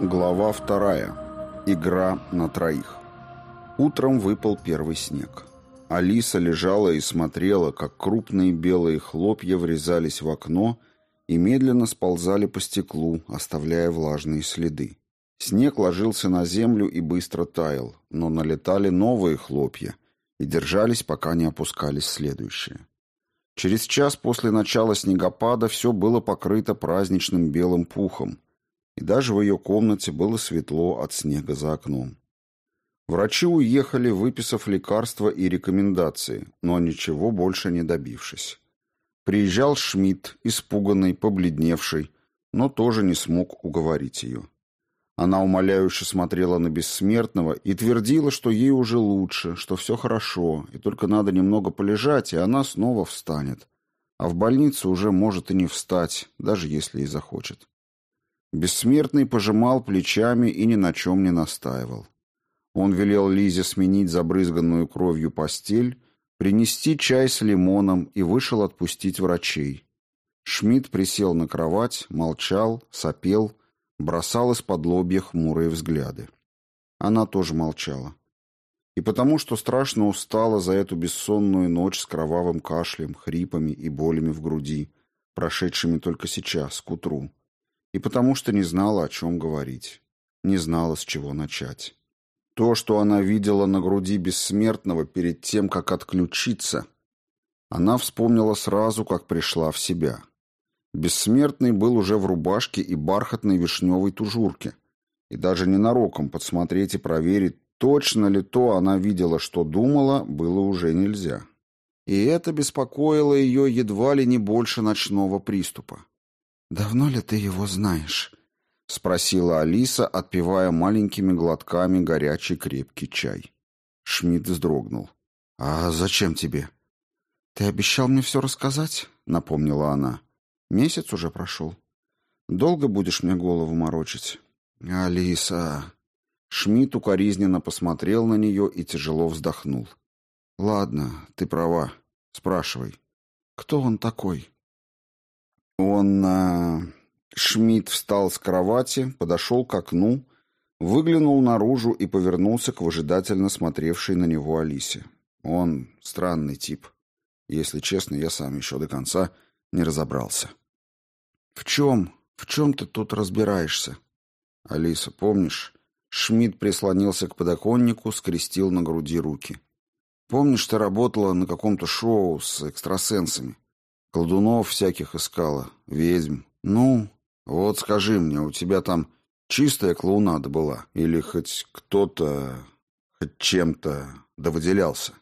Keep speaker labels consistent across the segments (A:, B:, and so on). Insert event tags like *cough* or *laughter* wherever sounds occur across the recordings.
A: Глава вторая. Игра на троих. Утром выпал первый снег. Алиса лежала и смотрела, как крупные белые хлопья врезались в окно и медленно сползали по стеклу, оставляя влажные следы. Снег ложился на землю и быстро таял, но налетали новые хлопья и держались, пока не опускались следующие. Через час после начала снегопада все было покрыто праздничным белым пухом, и даже в ее комнате было светло от снега за окном. Врачи уехали, выписав лекарства и рекомендации, но ничего больше не добившись. Приезжал Шмидт, испуганный, побледневший, но тоже не смог уговорить ее. Она умоляюще смотрела на бессмертного и твердила, что ей уже лучше, что все хорошо, и только надо немного полежать, и она снова встанет. А в больнице уже может и не встать, даже если и захочет. Бессмертный пожимал плечами и ни на чем не настаивал. Он велел Лизе сменить забрызганную кровью постель, принести чай с лимоном и вышел отпустить врачей. Шмидт присел на кровать, молчал, сопел, бросал из-под лобья хмурые взгляды. Она тоже молчала. И потому, что страшно устала за эту бессонную ночь с кровавым кашлем, хрипами и болями в груди, прошедшими только сейчас, к утру и потому что не знала, о чем говорить, не знала, с чего начать. То, что она видела на груди бессмертного перед тем, как отключиться, она вспомнила сразу, как пришла в себя. Бессмертный был уже в рубашке и бархатной вишневой тужурке, и даже ненароком подсмотреть и проверить, точно ли то она видела, что думала, было уже нельзя. И это беспокоило ее едва ли не больше ночного приступа. «Давно ли ты его знаешь?» — спросила Алиса, отпивая маленькими глотками горячий крепкий чай. Шмидт вздрогнул. «А зачем тебе?» «Ты обещал мне все рассказать?» — напомнила она. «Месяц уже прошел. Долго будешь мне голову морочить?» «Алиса...» Шмидт укоризненно посмотрел на нее и тяжело вздохнул. «Ладно, ты права. Спрашивай. Кто он такой?» Он... А... Шмидт встал с кровати, подошел к окну, выглянул наружу и повернулся к выжидательно смотревшей на него Алисе. Он странный тип. Если честно, я сам еще до конца не разобрался. «В чем? В чем ты тут разбираешься?» «Алиса, помнишь?» Шмидт прислонился к подоконнику, скрестил на груди руки. «Помнишь, ты работала на каком-то шоу с экстрасенсами?» Колдунов всяких искала, ведьм. Ну, вот скажи мне, у тебя там чистая клоунада была? Или хоть кто-то, хоть чем-то да выделялся?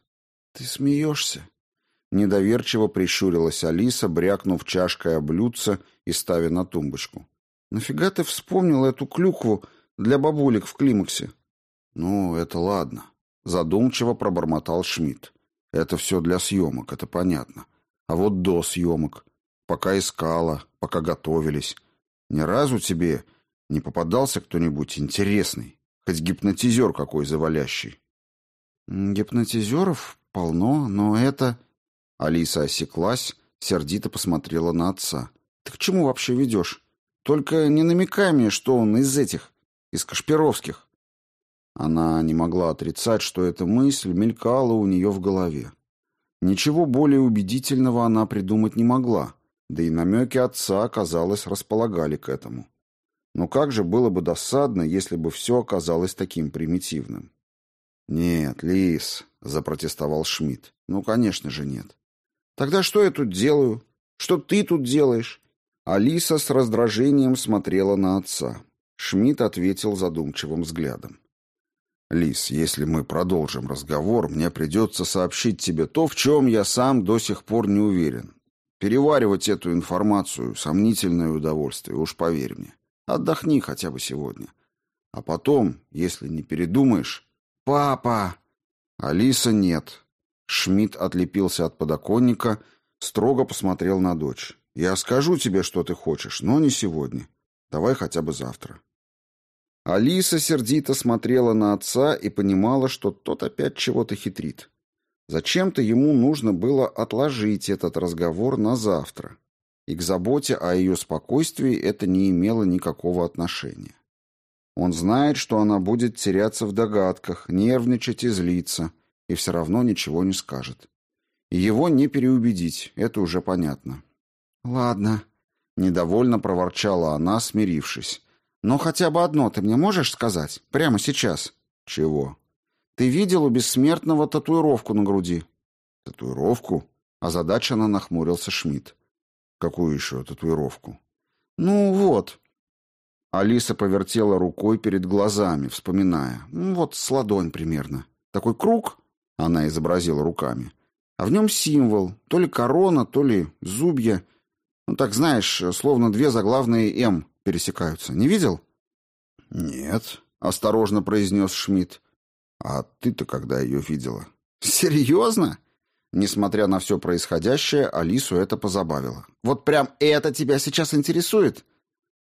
A: Ты смеешься? Недоверчиво прищурилась Алиса, брякнув чашкой о блюдце и ставя на тумбочку. «Нафига ты вспомнил эту клюкву для бабулек в климаксе?» «Ну, это ладно», — задумчиво пробормотал Шмидт. «Это все для съемок, это понятно. А вот до съемок, пока искала, пока готовились, ни разу тебе не попадался кто-нибудь интересный, хоть гипнотизер какой завалящий? Гипнотизеров полно, но это... Алиса осеклась, сердито посмотрела на отца. Ты к чему вообще ведешь? Только не намекай мне, что он из этих, из Кашпировских. Она не могла отрицать, что эта мысль мелькала у нее в голове. Ничего более убедительного она придумать не могла, да и намеки отца, казалось, располагали к этому. Но как же было бы досадно, если бы все оказалось таким примитивным? «Нет, Лис», — запротестовал Шмидт. «Ну, конечно же, нет». «Тогда что я тут делаю? Что ты тут делаешь?» Алиса с раздражением смотрела на отца. Шмидт ответил задумчивым взглядом. Лис, если мы продолжим разговор, мне придется сообщить тебе то, в чем я сам до сих пор не уверен. Переваривать эту информацию — сомнительное удовольствие, уж поверь мне. Отдохни хотя бы сегодня. А потом, если не передумаешь... Папа! Алиса нет. Шмидт отлепился от подоконника, строго посмотрел на дочь. Я скажу тебе, что ты хочешь, но не сегодня. Давай хотя бы завтра. Алиса сердито смотрела на отца и понимала, что тот опять чего-то хитрит. Зачем-то ему нужно было отложить этот разговор на завтра. И к заботе о ее спокойствии это не имело никакого отношения. Он знает, что она будет теряться в догадках, нервничать и злиться, и все равно ничего не скажет. И его не переубедить, это уже понятно. «Ладно», — недовольно проворчала она, смирившись. «Но хотя бы одно ты мне можешь сказать? Прямо сейчас?» «Чего?» «Ты видел у бессмертного татуировку на груди?» «Татуировку?» — озадаченно нахмурился Шмидт. «Какую еще татуировку?» «Ну вот», Алиса повертела рукой перед глазами, вспоминая. Ну, вот с ладонь примерно. Такой круг, она изобразила руками. А в нем символ, то ли корона, то ли зубья. Ну, так знаешь, словно две заглавные «М» пересекаются. Не видел? Нет, осторожно произнес Шмидт. А ты-то когда ее видела? Серьезно? Несмотря на все происходящее, Алису это позабавило. Вот прям это тебя сейчас интересует?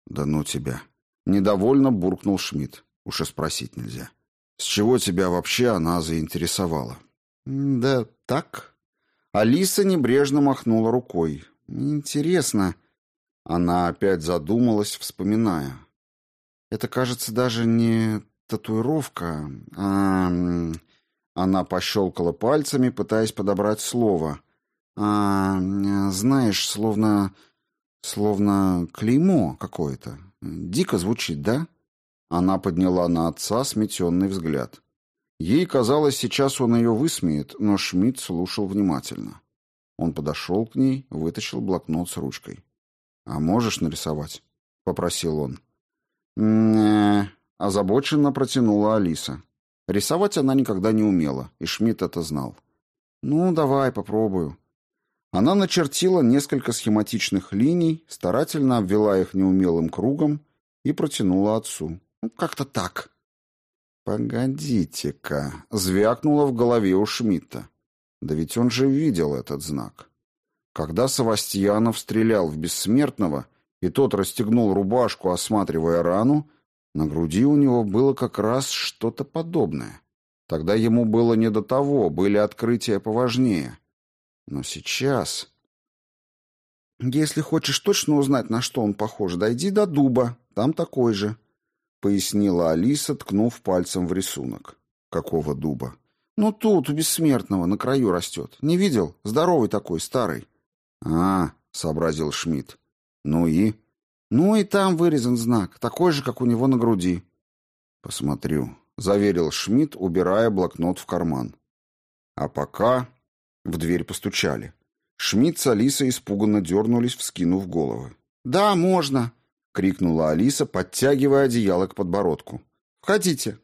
A: Да ну тебя. Недовольно буркнул Шмидт. Уж и спросить нельзя. С чего тебя вообще она заинтересовала? Да так. Алиса небрежно махнула рукой. Интересно. Она опять задумалась, вспоминая. Это, кажется, даже не татуировка, а... Она пощелкала пальцами, пытаясь подобрать слово. А, знаешь, словно... словно клеймо какое-то. Дико звучит, да? Она подняла на отца сметенный взгляд. Ей казалось, сейчас он ее высмеет, но Шмидт слушал внимательно. Он подошел к ней, вытащил блокнот с ручкой. «А можешь нарисовать?» — попросил он. не озабоченно протянула Алиса. Рисовать она никогда не умела, и Шмидт это знал. «Ну, давай, попробую». Она начертила несколько схематичных линий, старательно обвела их неумелым кругом и протянула отцу. «Ну, как-то так». «Погодите-ка», — звякнуло в голове у Шмидта. Да ведь он же видел этот знак. Когда Савастьянов стрелял в бессмертного, и тот расстегнул рубашку, осматривая рану, на груди у него было как раз что-то подобное. Тогда ему было не до того, были открытия поважнее. Но сейчас... «Если хочешь точно узнать, на что он похож, дойди до дуба, там такой же», — пояснила Алиса, ткнув пальцем в рисунок. «Какого дуба?» «Ну тут, у бессмертного, на краю растет. Не видел? Здоровый такой, старый». «А, — сообразил Шмидт. Ну и?» «Ну и там вырезан знак, такой же, как у него на груди». «Посмотрю», — заверил Шмидт, убирая блокнот в карман. А пока в дверь постучали. Шмидт с Алисой испуганно дернулись, вскинув головы. «Да, можно!» — крикнула Алиса, подтягивая одеяло к подбородку. «Входите!»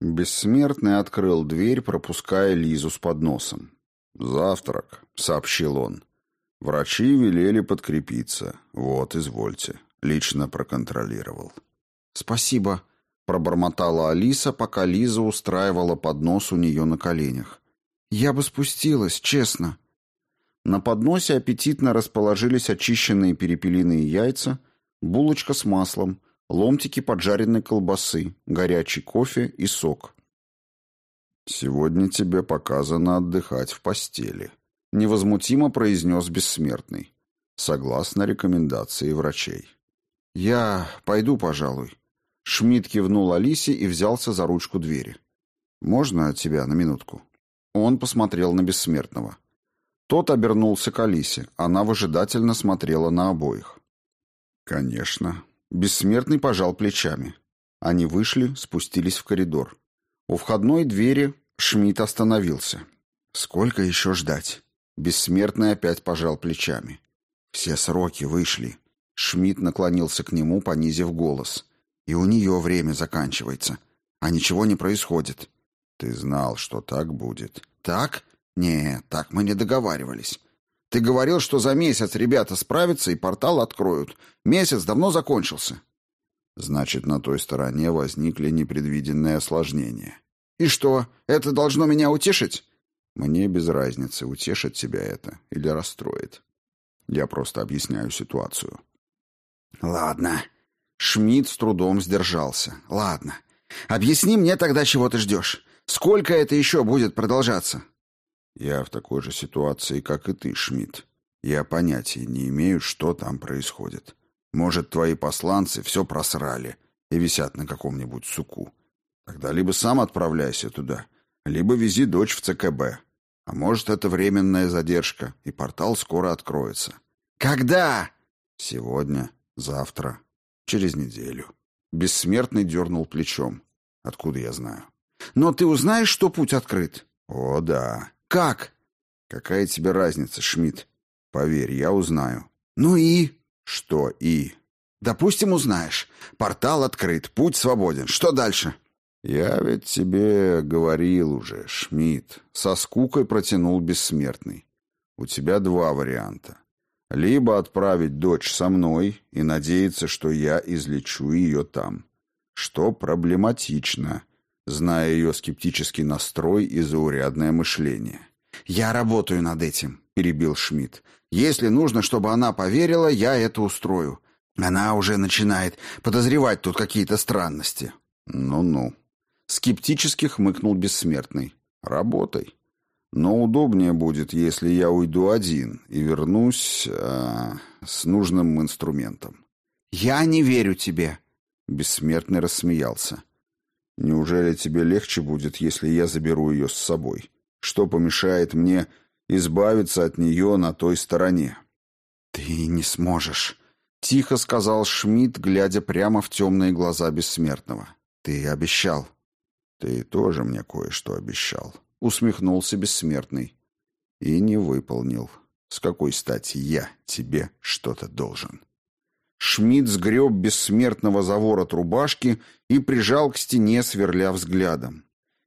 A: Бессмертный открыл дверь, пропуская Лизу с подносом. «Завтрак», — сообщил он. «Врачи велели подкрепиться. Вот, извольте. Лично проконтролировал». «Спасибо», — пробормотала Алиса, пока Лиза устраивала поднос у нее на коленях. Я бы спустилась, честно. На подносе аппетитно расположились очищенные перепелиные яйца, булочка с маслом, ломтики поджаренной колбасы, горячий кофе и сок. «Сегодня тебе показано отдыхать в постели», — невозмутимо произнес бессмертный, согласно рекомендации врачей. «Я пойду, пожалуй». Шмидт кивнул Алисе и взялся за ручку двери. «Можно тебя на минутку?» Он посмотрел на бессмертного. Тот обернулся к Алисе. Она выжидательно смотрела на обоих. «Конечно». Бессмертный пожал плечами. Они вышли, спустились в коридор. У входной двери Шмидт остановился. «Сколько еще ждать?» Бессмертный опять пожал плечами. «Все сроки вышли». Шмидт наклонился к нему, понизив голос. «И у нее время заканчивается. А ничего не происходит. Ты знал, что так будет. Так? Не, так мы не договаривались. Ты говорил, что за месяц ребята справятся и портал откроют. Месяц давно закончился. Значит, на той стороне возникли непредвиденные осложнения. И что, это должно меня утешить? Мне без разницы, утешит тебя это или расстроит. Я просто объясняю ситуацию. Ладно. Шмидт с трудом сдержался. Ладно. Объясни мне тогда, чего ты ждешь. Сколько это еще будет продолжаться? Я в такой же ситуации, как и ты, Шмидт. Я понятия не имею, что там происходит. Может, твои посланцы все просрали, и висят на каком-нибудь суку. Тогда либо сам отправляйся туда, либо вези дочь в ЦКБ. А может, это временная задержка, и портал скоро откроется.
B: Когда?
A: Сегодня, завтра, через неделю. Бессмертный дернул плечом. Откуда я знаю?
B: Но ты узнаешь, что путь открыт?
A: О, да.
B: Как?
A: Какая тебе разница, Шмидт? Поверь, я узнаю.
B: Ну и?
A: Что и?
B: Допустим, узнаешь. Портал открыт, путь свободен. Что дальше?
A: Я ведь тебе говорил уже, Шмидт. Со скукой протянул бессмертный. У тебя два варианта. Либо отправить дочь со мной и надеяться, что я излечу ее там. Что проблематично, зная ее скептический настрой и заурядное мышление.
B: «Я работаю над этим», — перебил Шмидт. «Если нужно, чтобы она поверила, я это устрою. Она уже начинает подозревать тут какие-то странности».
A: «Ну-ну». Скептически хмыкнул Бессмертный. «Работай. Но удобнее будет, если я уйду один и вернусь э, с нужным инструментом».
B: «Я не верю тебе», —
A: Бессмертный рассмеялся. «Неужели тебе легче будет, если я заберу ее с собой? Что помешает мне избавиться от нее на той стороне?»
B: «Ты не сможешь», — тихо сказал Шмидт, глядя прямо в темные глаза Бессмертного. «Ты обещал».
A: «Ты тоже мне кое-что обещал», — усмехнулся Бессмертный. «И не выполнил. С какой стати я тебе что-то должен?»
B: Шмидт сгреб Бессмертного за ворот рубашки и прижал к стене, сверля взглядом.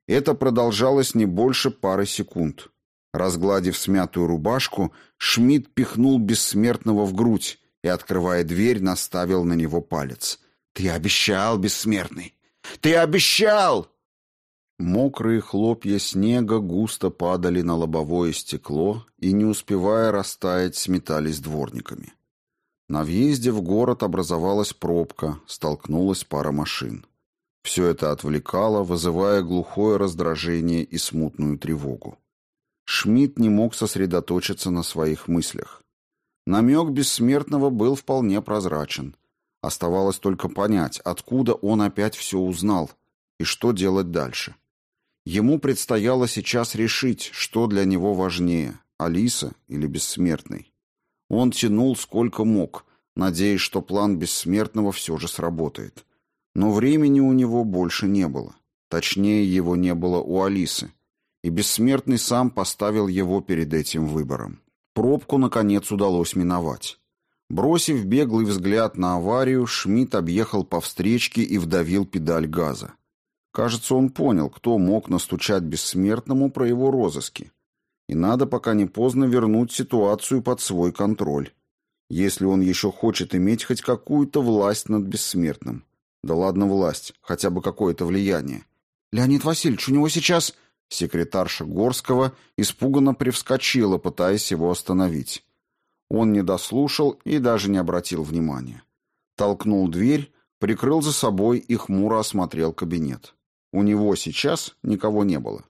B: Это продолжалось не больше пары секунд. Разгладив смятую рубашку, Шмидт пихнул Бессмертного в грудь и, открывая дверь, наставил на него палец. «Ты обещал, Бессмертный! Ты обещал!»
A: Мокрые хлопья снега густо падали на лобовое стекло и, не успевая растаять, сметались дворниками. На въезде в город образовалась пробка, столкнулась пара машин. Все это отвлекало, вызывая глухое раздражение и смутную тревогу. Шмидт не мог сосредоточиться на своих мыслях. Намек бессмертного был вполне прозрачен. Оставалось только понять, откуда он опять все узнал и что делать дальше. Ему предстояло сейчас решить, что для него важнее – Алиса или Бессмертный. Он тянул сколько мог, надеясь, что план Бессмертного все же сработает. Но времени у него больше не было. Точнее, его не было у Алисы. И Бессмертный сам поставил его перед этим выбором. Пробку, наконец, удалось миновать. Бросив беглый взгляд на аварию, Шмидт объехал по встречке и вдавил педаль газа. Кажется, он понял, кто мог настучать бессмертному про его розыски. И надо, пока не поздно, вернуть ситуацию под свой контроль. Если он еще хочет иметь хоть какую-то власть над бессмертным. Да ладно власть, хотя бы какое-то влияние.
B: «Леонид Васильевич, у него сейчас...»
A: Секретарша Горского испуганно привскочила, пытаясь его остановить. Он не дослушал и даже не обратил внимания. Толкнул дверь, прикрыл за собой и хмуро осмотрел кабинет. У него сейчас никого не было.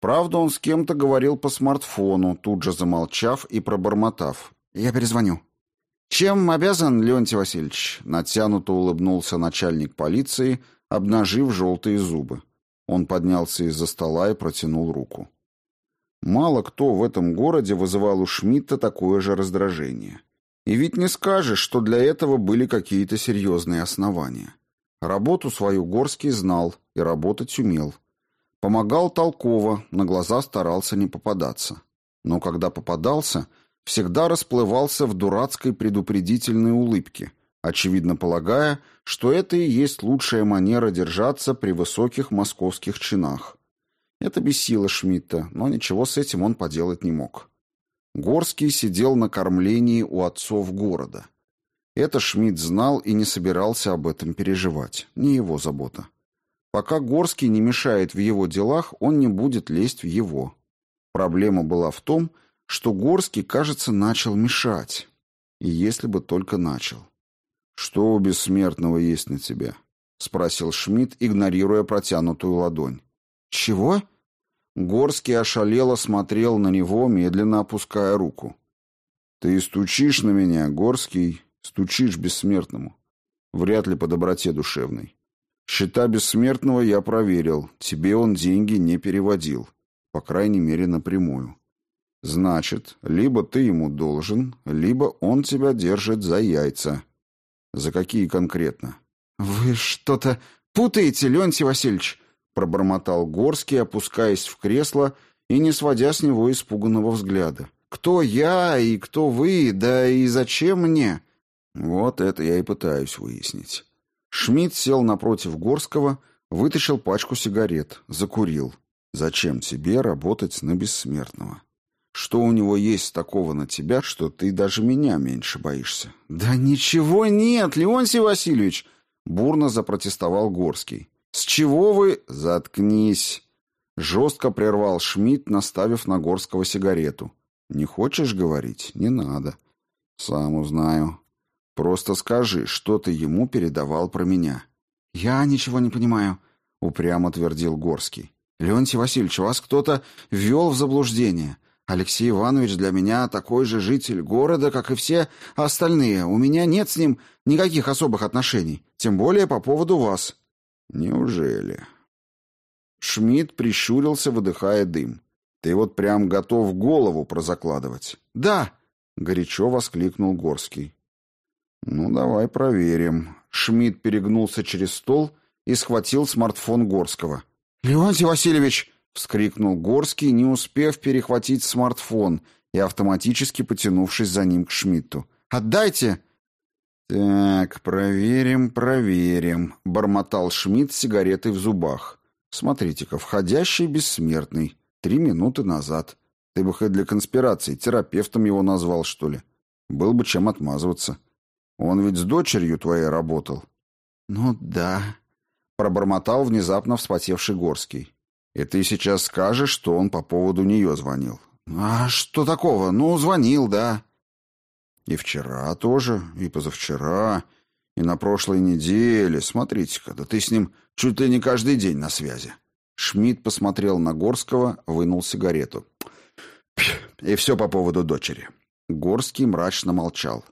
A: Правда, он с кем-то говорил по смартфону, тут же замолчав и пробормотав.
B: «Я перезвоню». «Чем обязан, Леонтий Васильевич?» Натянуто улыбнулся начальник полиции, обнажив желтые зубы.
A: Он поднялся из-за стола и протянул руку. Мало кто в этом городе вызывал у Шмидта такое же раздражение. И ведь не скажешь, что для этого были какие-то серьезные основания. Работу свою Горский знал и работать умел. Помогал толково, на глаза старался не попадаться. Но когда попадался, всегда расплывался в дурацкой предупредительной улыбке, очевидно полагая, что это и есть лучшая манера держаться при высоких московских чинах. Это бесило Шмидта, но ничего с этим он поделать не мог. Горский сидел на кормлении у отцов города – это Шмидт знал и не собирался об этом переживать. Не его забота. Пока Горский не мешает в его делах, он не будет лезть в его. Проблема была в том, что Горский, кажется, начал мешать. И если бы только начал. «Что у бессмертного есть на тебе?» — спросил Шмидт, игнорируя протянутую ладонь.
B: «Чего?»
A: Горский ошалело смотрел на него, медленно опуская руку. «Ты стучишь на меня, Горский, Стучишь бессмертному. Вряд ли по доброте душевной. Счета бессмертного я проверил. Тебе он деньги не переводил. По крайней мере, напрямую. Значит, либо ты ему должен, либо он тебя держит за яйца. За какие конкретно?
B: Вы что-то путаете, Леонтий Васильевич, пробормотал Горский, опускаясь в кресло и не сводя с него испуганного взгляда. Кто я и кто вы, да и зачем мне?
A: Вот это я и пытаюсь выяснить. Шмидт сел напротив Горского, вытащил пачку сигарет, закурил. Зачем тебе работать на бессмертного? Что у него есть такого на тебя, что ты даже меня меньше боишься?
B: Да ничего нет, Леонтий Васильевич, бурно запротестовал Горский. С чего вы?
A: Заткнись, жестко прервал Шмидт, наставив на Горского сигарету. Не хочешь говорить? Не надо. Сам узнаю. Просто скажи, что ты ему передавал про меня.
B: Я ничего не понимаю, упрямо твердил Горский. Леонтий Васильевич, вас кто-то ввел в заблуждение. Алексей Иванович для меня такой же житель города, как и все остальные. У меня нет с ним никаких особых отношений, тем более по поводу вас.
A: Неужели? Шмидт прищурился, выдыхая дым. Ты вот прям готов голову прозакладывать.
B: Да,
A: горячо воскликнул Горский. «Ну, давай проверим». Шмидт перегнулся через стол и схватил смартфон Горского.
B: «Леонтий Васильевич!» — вскрикнул
A: Горский, не успев перехватить смартфон и автоматически потянувшись за ним к Шмидту.
B: «Отдайте!»
A: «Так, проверим, проверим», — бормотал Шмидт сигаретой в зубах. «Смотрите-ка, входящий бессмертный. Три минуты назад. Ты бы хоть для конспирации терапевтом его назвал, что ли? Был бы чем отмазываться». Он ведь с дочерью твоей работал.
B: Ну да, пробормотал внезапно вспотевший Горский.
A: И ты сейчас скажешь, что он по поводу нее звонил.
B: А что такого? Ну, звонил, да.
A: И вчера тоже, и позавчера, и на прошлой неделе. Смотрите-ка, да ты с ним чуть ли не каждый день на связи. Шмидт посмотрел на Горского, вынул сигарету. И все по поводу дочери. Горский мрачно молчал.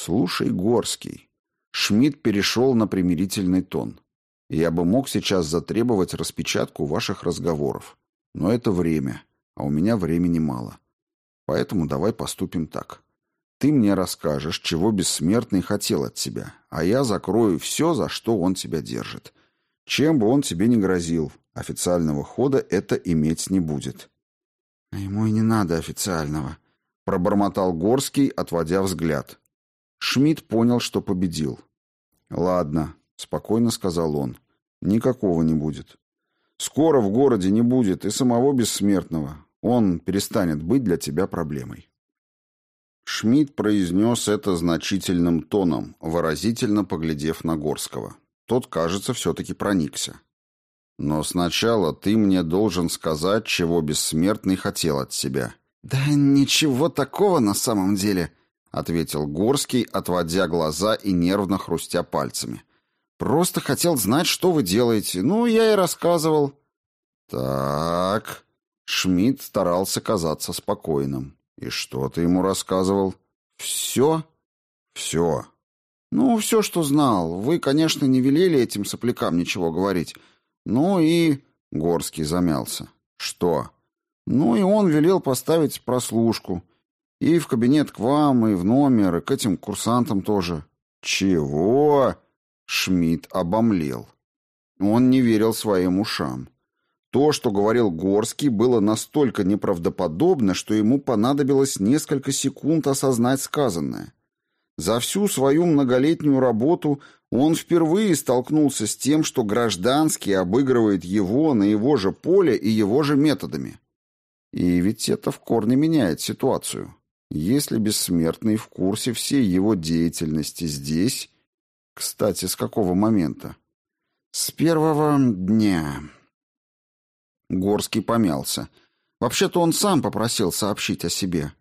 A: «Слушай, Горский». Шмидт перешел на примирительный тон. «Я бы мог сейчас затребовать распечатку ваших разговоров. Но это время, а у меня времени мало. Поэтому давай поступим так. Ты мне расскажешь, чего бессмертный хотел от тебя, а я закрою все, за что он тебя держит. Чем бы он тебе ни грозил, официального хода это иметь не будет».
B: «А ему и не надо официального», —
A: пробормотал Горский, отводя взгляд. Шмидт понял, что победил. «Ладно», — спокойно сказал он, — «никакого не будет. Скоро в городе не будет и самого бессмертного. Он перестанет быть для тебя проблемой». Шмидт произнес это значительным тоном, выразительно поглядев на Горского. Тот, кажется, все-таки проникся. «Но сначала ты мне должен сказать, чего бессмертный хотел от себя».
B: «Да ничего такого на самом деле», —
A: ответил Горский, отводя глаза и нервно хрустя пальцами.
B: «Просто хотел знать, что вы делаете. Ну, я и рассказывал».
A: «Так...» Шмидт старался казаться спокойным. «И что ты ему рассказывал?»
B: «Все?»
A: «Все».
B: «Ну, все, что знал. Вы, конечно, не велели этим соплякам ничего говорить. Ну и...» Горский замялся.
A: «Что?»
B: «Ну и он велел поставить прослушку. И в кабинет к вам, и в номер, и к этим курсантам тоже.
A: Чего? Шмидт обомлел. Он не верил своим ушам. То, что говорил Горский, было настолько неправдоподобно, что ему понадобилось несколько секунд осознать сказанное. За всю свою многолетнюю работу он впервые столкнулся с тем, что гражданский обыгрывает его на его же поле и его же методами. И ведь это в корне меняет ситуацию. Если бессмертный в курсе всей его деятельности здесь... Кстати, с какого момента?
B: С первого дня.
A: Горский помялся.
B: Вообще-то он сам попросил сообщить о себе.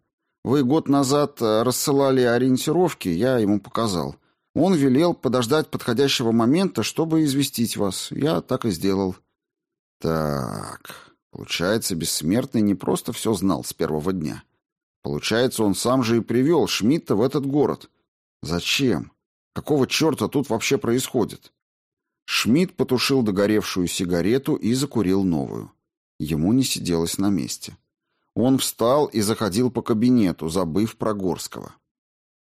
B: Вы год назад э, рассылали ориентировки, я ему показал. Он велел подождать подходящего момента, чтобы известить вас. Я так и сделал.
A: Так, получается, бессмертный не просто все знал с первого дня. Получается, он сам же и привел Шмидта в этот город. Зачем? Какого черта тут вообще происходит? Шмидт потушил догоревшую сигарету и закурил новую. Ему не сиделось на месте. Он встал и заходил по кабинету, забыв про Горского.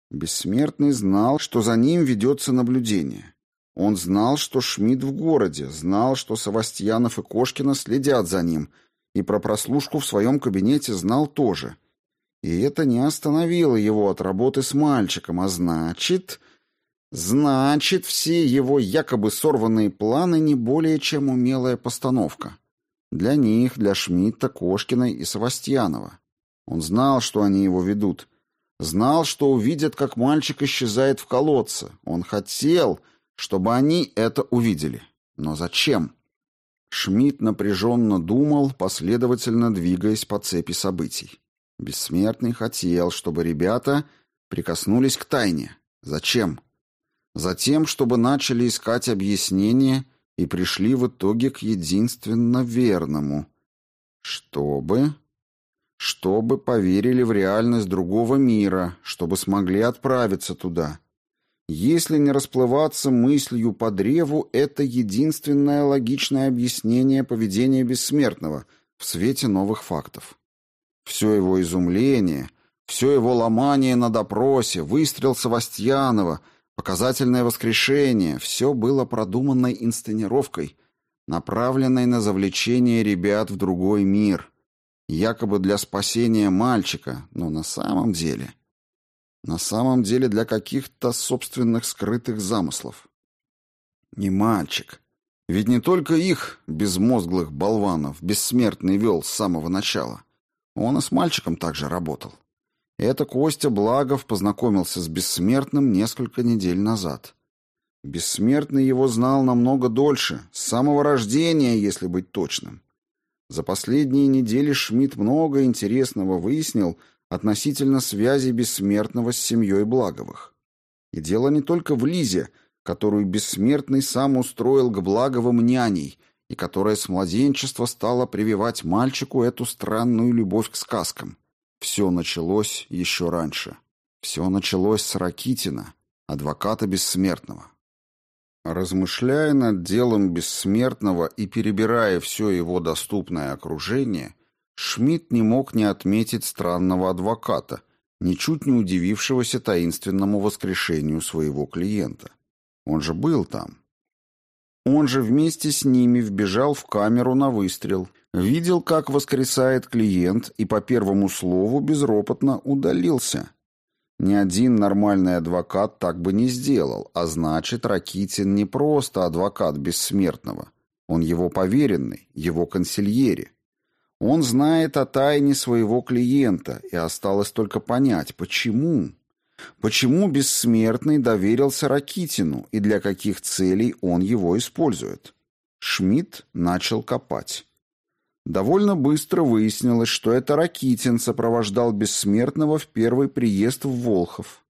A: Бессмертный знал, что за ним ведется наблюдение. Он знал, что Шмидт в городе, знал, что Савастьянов и Кошкина следят за ним, и про прослушку в своем кабинете знал тоже. И это не остановило его от работы с мальчиком, а значит... Значит, все его якобы сорванные планы не более чем умелая постановка. Для них, для Шмидта, Кошкиной и Савастьянова. Он знал, что они его ведут. Знал, что увидят, как мальчик исчезает в колодце. Он хотел, чтобы они это увидели. Но зачем? Шмидт напряженно думал, последовательно двигаясь по цепи событий. Бессмертный хотел, чтобы ребята прикоснулись к тайне. Зачем? Затем, чтобы начали искать объяснение и пришли в итоге к единственно верному. Чтобы... Чтобы поверили в реальность другого мира, чтобы смогли отправиться туда. Если не расплываться мыслью по древу, это единственное логичное объяснение поведения бессмертного в свете новых фактов. Все его изумление, все его ломание на допросе, выстрел Савастьянова — Показательное воскрешение — все было продуманной инсценировкой, направленной на завлечение ребят в другой мир, якобы для спасения мальчика, но на самом деле... На самом деле для каких-то собственных скрытых замыслов. Не мальчик. Ведь не только их, безмозглых болванов, бессмертный вел с самого начала. Он и с мальчиком также работал. Это Костя Благов познакомился с Бессмертным несколько недель назад. Бессмертный его знал намного дольше, с самого рождения, если быть точным. За последние недели Шмидт много интересного выяснил относительно связи Бессмертного с семьей Благовых. И дело не только в Лизе, которую Бессмертный сам устроил к Благовым няней, и которая с младенчества стала прививать мальчику эту странную любовь к сказкам. Все началось еще раньше. Все началось с Ракитина, адвоката Бессмертного. Размышляя над делом Бессмертного и перебирая все его доступное окружение, Шмидт не мог не отметить странного адвоката, ничуть не удивившегося таинственному воскрешению своего клиента. Он же был там. Он же вместе с ними вбежал в камеру на выстрел Видел, как воскресает клиент, и по первому слову безропотно удалился. Ни один нормальный адвокат так бы не сделал, а значит, Ракитин не просто адвокат бессмертного. Он его поверенный, его консильери. Он знает о тайне своего клиента, и осталось только понять, почему. Почему бессмертный доверился Ракитину и для каких целей он его использует. Шмидт начал копать. Довольно быстро выяснилось, что это Ракитин сопровождал Бессмертного в первый приезд в Волхов.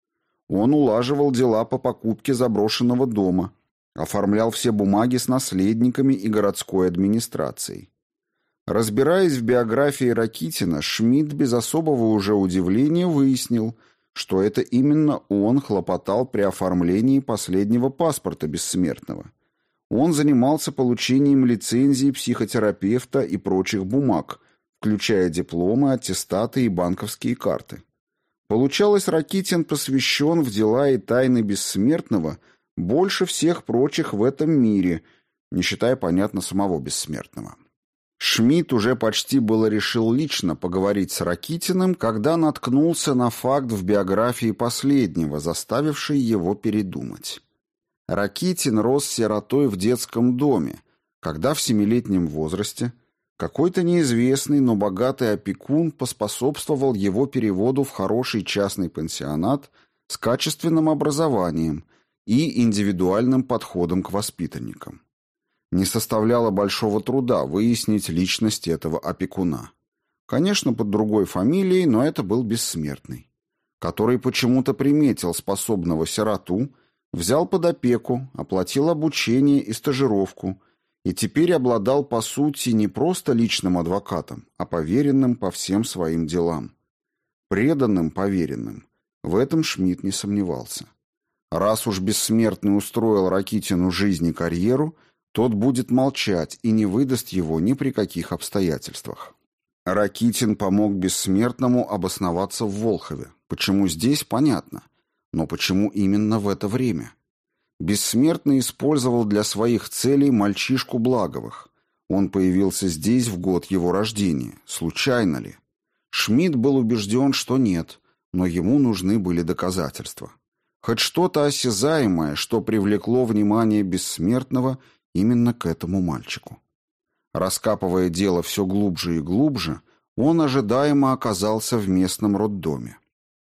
A: Он улаживал дела по покупке заброшенного дома, оформлял все бумаги с наследниками и городской администрацией. Разбираясь в биографии Ракитина, Шмидт без особого уже удивления выяснил, что это именно он хлопотал при оформлении последнего паспорта Бессмертного – он занимался получением лицензии психотерапевта и прочих бумаг, включая дипломы, аттестаты и банковские карты. Получалось, Ракитин посвящен в дела и тайны бессмертного больше всех прочих в этом мире, не считая, понятно, самого бессмертного. Шмидт уже почти было решил лично поговорить с Ракитиным, когда наткнулся на факт в биографии последнего, заставивший его передумать. Ракитин рос сиротой в детском доме, когда в семилетнем возрасте какой-то неизвестный, но богатый опекун поспособствовал его переводу в хороший частный пансионат с качественным образованием и индивидуальным подходом к воспитанникам. Не составляло большого труда выяснить личность этого опекуна. Конечно, под другой фамилией, но это был бессмертный, который почему-то приметил способного сироту Взял под опеку, оплатил обучение и стажировку, и теперь обладал, по сути, не просто личным адвокатом, а поверенным по всем своим делам. Преданным поверенным. В этом Шмидт не сомневался. Раз уж бессмертный устроил Ракитину жизнь и карьеру, тот будет молчать и не выдаст его ни при каких обстоятельствах. Ракитин помог бессмертному обосноваться в Волхове. Почему здесь, понятно. Но почему именно в это время? Бессмертный использовал для своих целей мальчишку Благовых. Он появился здесь в год его рождения. Случайно ли? Шмидт был убежден, что нет, но ему нужны были доказательства. Хоть что-то осязаемое, что привлекло внимание бессмертного именно к этому мальчику. Раскапывая дело все глубже и глубже, он ожидаемо оказался в местном роддоме.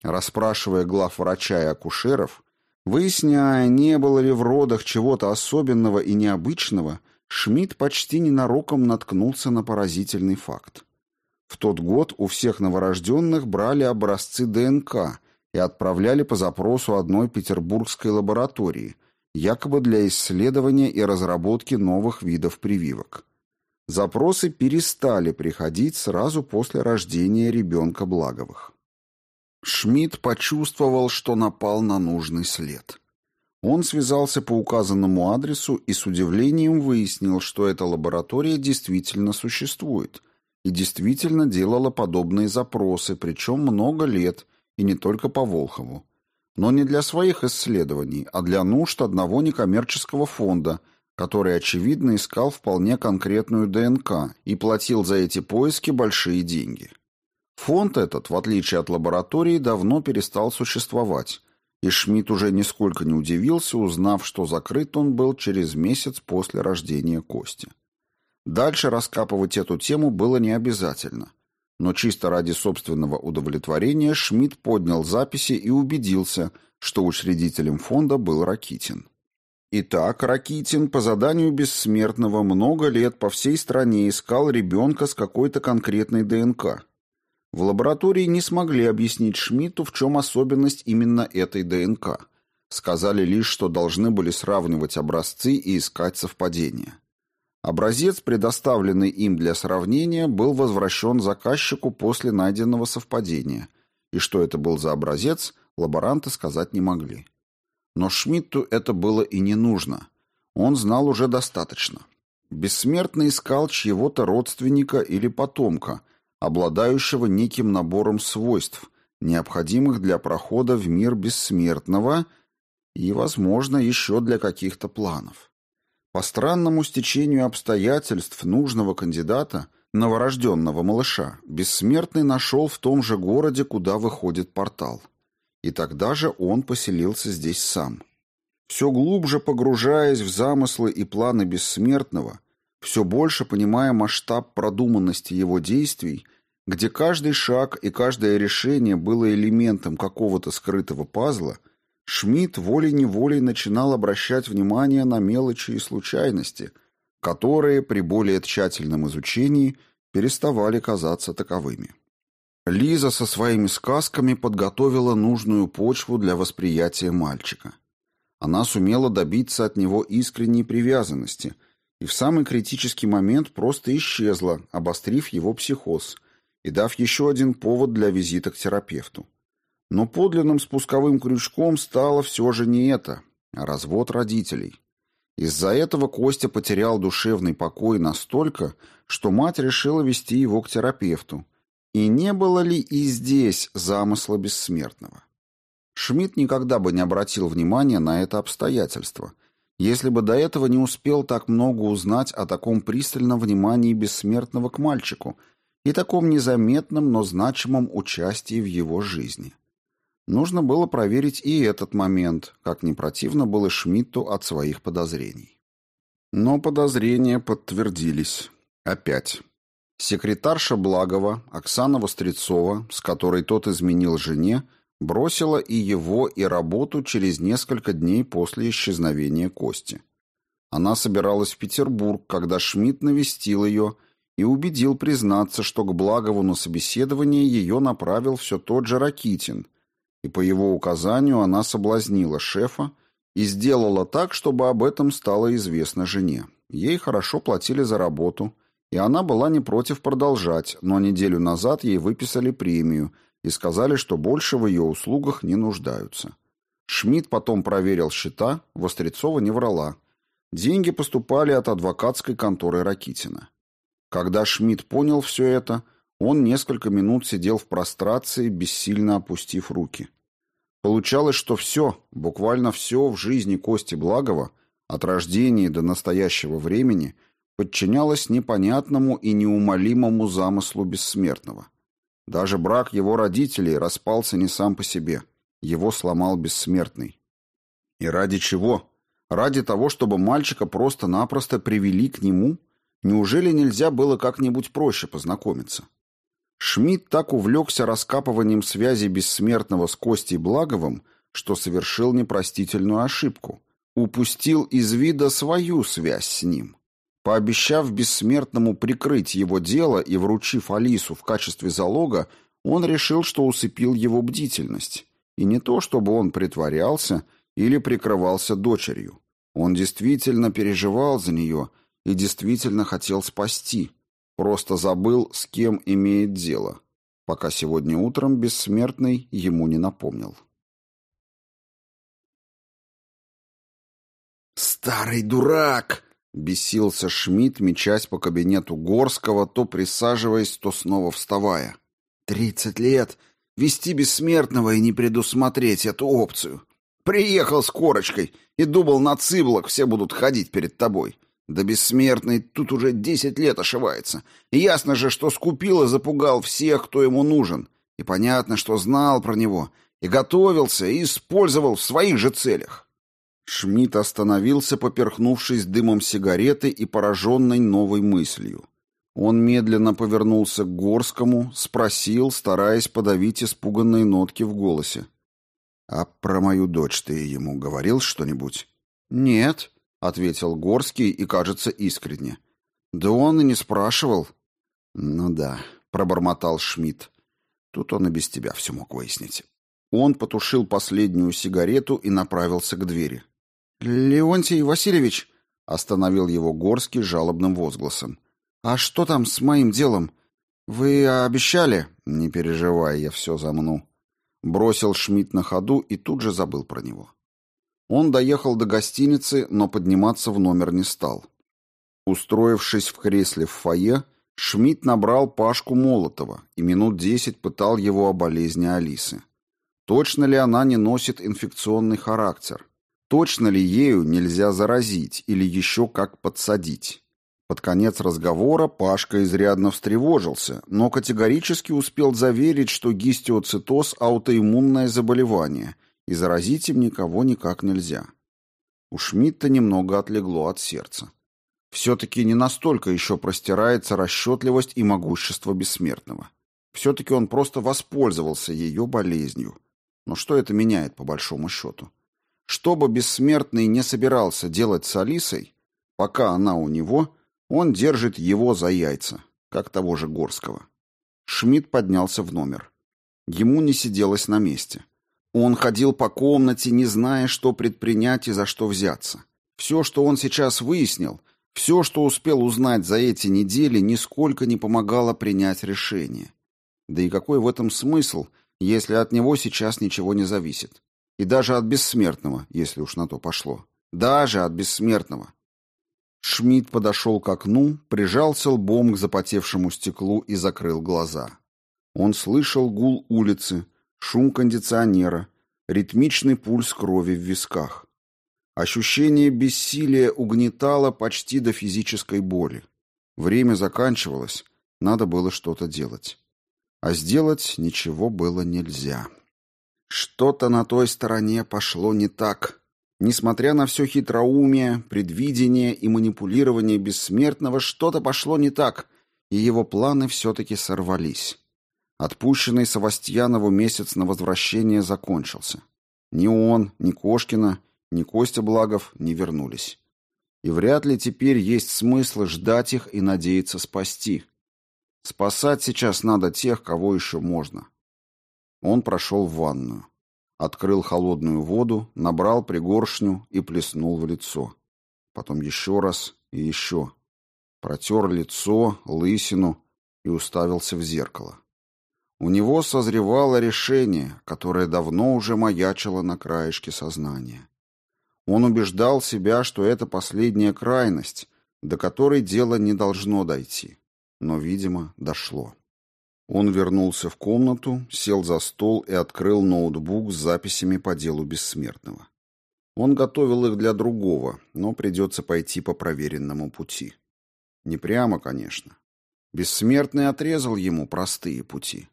A: Расспрашивая глав врача и акушеров, выясняя, не было ли в родах чего-то особенного и необычного, Шмидт почти ненароком наткнулся на поразительный факт. В тот год у всех новорожденных брали образцы ДНК и отправляли по запросу одной петербургской лаборатории, якобы для исследования и разработки новых видов прививок. Запросы перестали приходить сразу после рождения ребенка Благовых. Шмидт почувствовал, что напал на нужный след. Он связался по указанному адресу и с удивлением выяснил, что эта лаборатория действительно существует и действительно делала подобные запросы, причем много лет, и не только по Волхову. Но не для своих исследований, а для нужд одного некоммерческого фонда – который, очевидно, искал вполне конкретную ДНК и платил за эти поиски большие деньги. Фонд этот, в отличие от лаборатории, давно перестал существовать, и Шмидт уже нисколько не удивился, узнав, что закрыт он был через месяц после рождения Кости. Дальше раскапывать эту тему было не обязательно, но чисто ради собственного удовлетворения Шмидт поднял записи и убедился, что учредителем фонда был Ракитин. Итак, Ракитин по заданию бессмертного много лет по всей стране искал ребенка с какой-то конкретной ДНК. В лаборатории не смогли объяснить Шмидту, в чем особенность именно этой ДНК. Сказали лишь, что должны были сравнивать образцы и искать совпадения. Образец, предоставленный им для сравнения, был возвращен заказчику после найденного совпадения, и что это был за образец, лаборанты сказать не могли. Но Шмидту это было и не нужно. Он знал уже достаточно. Бессмертный искал чьего-то родственника или потомка, обладающего неким набором свойств, необходимых для прохода в мир бессмертного и, возможно, еще для каких-то планов. По странному стечению обстоятельств нужного кандидата, новорожденного малыша, бессмертный нашел в том же городе, куда выходит портал – и тогда же он поселился здесь сам. Все глубже погружаясь в замыслы и планы бессмертного, все больше понимая масштаб продуманности его действий, где каждый шаг и каждое решение было элементом какого-то скрытого пазла, Шмидт волей-неволей начинал обращать внимание на мелочи и случайности, которые при более тщательном изучении переставали казаться таковыми. Лиза со своими сказками подготовила нужную почву для восприятия мальчика. Она сумела добиться от него искренней привязанности и в самый критический момент просто исчезла, обострив его психоз и дав еще один повод для визита к терапевту. Но подлинным спусковым крючком стало все же не это, а развод родителей. Из-за этого Костя потерял душевный покой настолько, что мать решила вести его к терапевту – и не было ли и здесь замысла бессмертного? Шмидт никогда бы не обратил внимания на это обстоятельство, если бы до этого не успел так много узнать о таком пристальном внимании бессмертного к мальчику и таком незаметном, но значимом участии в его жизни. Нужно было проверить и этот момент, как не противно было Шмидту от своих подозрений. Но подозрения подтвердились. Опять. Секретарша Благова, Оксана Вострецова, с которой тот изменил жене, бросила и его, и работу через несколько дней после исчезновения Кости. Она собиралась в Петербург, когда Шмидт навестил ее и убедил признаться, что к Благову на собеседование ее направил все тот же Ракитин, и по его указанию она соблазнила шефа и сделала так, чтобы об этом стало известно жене. Ей хорошо платили за работу – и она была не против продолжать, но неделю назад ей выписали премию и сказали, что больше в ее услугах не нуждаются. Шмидт потом проверил счета, Вострецова не врала. Деньги поступали от адвокатской конторы Ракитина. Когда Шмидт понял все это, он несколько минут сидел в прострации, бессильно опустив руки. Получалось, что все, буквально все в жизни Кости Благова, от рождения до настоящего времени, подчинялось непонятному и неумолимому замыслу бессмертного. Даже брак его родителей распался не сам по себе. Его сломал бессмертный. И ради чего? Ради того, чтобы мальчика просто-напросто привели к нему? Неужели нельзя было как-нибудь проще познакомиться? Шмидт так увлекся раскапыванием связи бессмертного с Костей Благовым, что совершил непростительную ошибку. Упустил из вида свою связь с ним. Пообещав бессмертному прикрыть его дело и вручив Алису в качестве залога, он решил, что усыпил его бдительность. И не то, чтобы он притворялся или прикрывался дочерью. Он действительно переживал за нее и действительно хотел спасти. Просто забыл, с кем имеет дело, пока сегодня утром бессмертный ему не напомнил.
B: «Старый дурак!» — бесился Шмидт, мечась по кабинету Горского, то присаживаясь, то снова вставая. «Тридцать лет! Вести бессмертного и не предусмотреть эту опцию! Приехал с корочкой и думал, на цыблок все будут ходить перед тобой. Да бессмертный тут уже десять лет ошивается. И ясно же, что скупил и запугал всех, кто ему нужен. И понятно, что знал про него, и готовился, и использовал в своих же целях.
A: Шмидт остановился, поперхнувшись дымом сигареты и пораженной новой мыслью. Он медленно повернулся к Горскому, спросил, стараясь подавить испуганные нотки в голосе. «А про мою дочь ты ему говорил что-нибудь?»
B: «Нет», — ответил Горский и, кажется, искренне. «Да он и не спрашивал».
A: «Ну да», — пробормотал Шмидт. «Тут он и без тебя все мог выяснить». Он потушил последнюю сигарету и направился к двери.
B: «Леонтий Васильевич», — остановил его Горский жалобным возгласом. «А что там с моим делом? Вы обещали?»
A: «Не переживай, я все замну». Бросил Шмидт на ходу и тут же забыл про него. Он доехал до гостиницы, но подниматься в номер не стал. Устроившись в кресле в фойе, Шмидт набрал Пашку Молотова и минут десять пытал его о болезни Алисы. Точно ли она не носит инфекционный характер? Точно ли ею нельзя заразить или еще как подсадить? Под конец разговора Пашка изрядно встревожился, но категорически успел заверить, что гистиоцитоз – аутоиммунное заболевание – и заразить им никого никак нельзя. У Шмидта немного отлегло от сердца. Все-таки не настолько еще простирается расчетливость и могущество бессмертного. Все-таки он просто воспользовался ее болезнью. Но что это меняет по большому счету? Что бы бессмертный не собирался делать с Алисой, пока она у него, он держит его за яйца, как того же Горского. Шмидт поднялся в номер. Ему не сиделось на месте. Он ходил по комнате, не зная, что предпринять и за что взяться. Все, что он сейчас выяснил, все, что успел узнать за эти недели, нисколько не помогало принять решение. Да и какой в этом смысл, если от него сейчас ничего не зависит? И даже от бессмертного, если уж на то пошло. Даже от бессмертного. Шмидт подошел к окну, прижался лбом к запотевшему стеклу и закрыл глаза. Он слышал гул улицы, шум кондиционера, ритмичный пульс крови в висках. Ощущение бессилия угнетало почти до физической боли. Время заканчивалось, надо было что-то делать. А сделать ничего было нельзя. Что-то на той стороне пошло не так. Несмотря на все хитроумие, предвидение и манипулирование бессмертного, что-то пошло не так, и его планы все-таки сорвались. Отпущенный Савастьянову месяц на возвращение закончился. Ни он, ни Кошкина, ни Костя Благов не вернулись. И вряд ли теперь есть смысл ждать их и надеяться спасти. Спасать сейчас надо тех, кого еще можно. Он прошел в ванную. Открыл холодную воду, набрал пригоршню и плеснул в лицо. Потом еще раз и еще. Протер лицо, лысину и уставился в зеркало. У него созревало решение, которое давно уже маячило на краешке сознания. Он убеждал себя, что это последняя крайность, до которой дело не должно дойти. Но, видимо, дошло. Он вернулся в комнату, сел за стол и открыл ноутбук с записями по делу бессмертного. Он готовил их для другого, но придется пойти по проверенному пути. Не прямо, конечно. Бессмертный отрезал ему простые пути.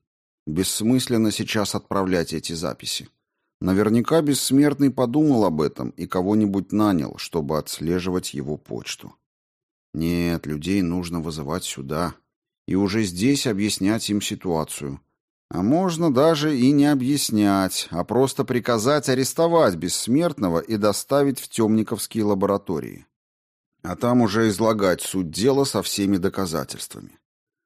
A: Бессмысленно сейчас отправлять эти записи. Наверняка Бессмертный подумал об этом и кого-нибудь нанял, чтобы отслеживать его почту. Нет, людей нужно вызывать сюда и уже здесь объяснять им ситуацию. А можно даже и не объяснять, а просто приказать арестовать Бессмертного и доставить в темниковские лаборатории. А там уже излагать суть дела со всеми доказательствами.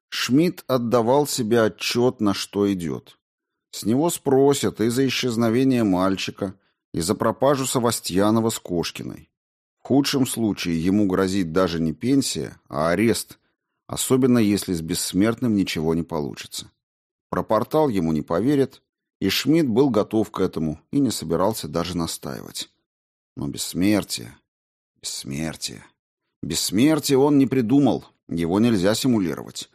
A: Шмидт отдавал себе отчет, на что идет. С него спросят и за исчезновение мальчика, и за пропажу Савастьянова с Кошкиной. В худшем случае ему грозит даже не пенсия, а арест, особенно если с бессмертным ничего не получится. Про портал ему не поверят, и Шмидт был готов к этому и не собирался даже настаивать. Но бессмертие, бессмертие, бессмертие он не придумал, его нельзя симулировать.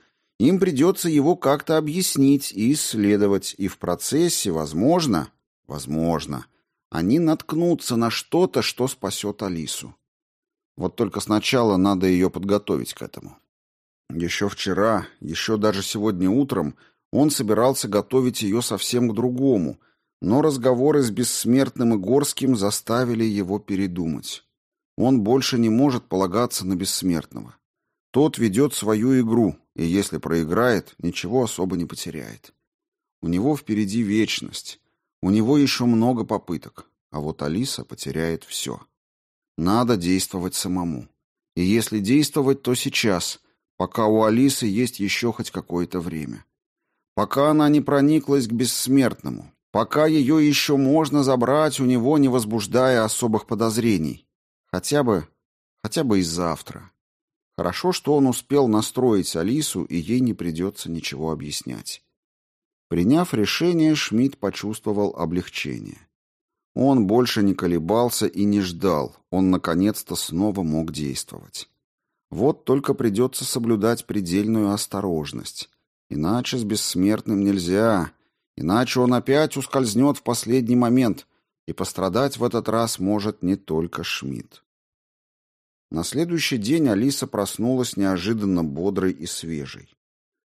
A: Им придется его как-то объяснить и исследовать, и в процессе, возможно, возможно, они наткнутся на что-то, что спасет Алису. Вот только сначала надо ее подготовить к этому. Еще вчера, еще даже сегодня утром он собирался готовить ее совсем к другому, но разговоры с Бессмертным и Горским заставили его передумать. Он больше не может полагаться на Бессмертного. Тот ведет свою игру, и если проиграет, ничего особо не потеряет. У него впереди вечность. У него еще много попыток, а вот Алиса потеряет все. Надо действовать самому. И если действовать, то сейчас, пока у Алисы есть еще хоть какое-то время. Пока она не прониклась к бессмертному, пока ее еще можно забрать у него, не возбуждая особых подозрений. Хотя бы, хотя бы и завтра. Хорошо, что он успел настроить Алису, и ей не придется ничего объяснять. Приняв решение, Шмидт почувствовал облегчение. Он больше не колебался и не ждал, он наконец-то снова мог действовать. Вот только придется соблюдать предельную осторожность. Иначе с бессмертным нельзя, иначе он опять ускользнет в последний момент, и пострадать в этот раз может не только Шмидт. На следующий день Алиса проснулась неожиданно бодрой и свежей.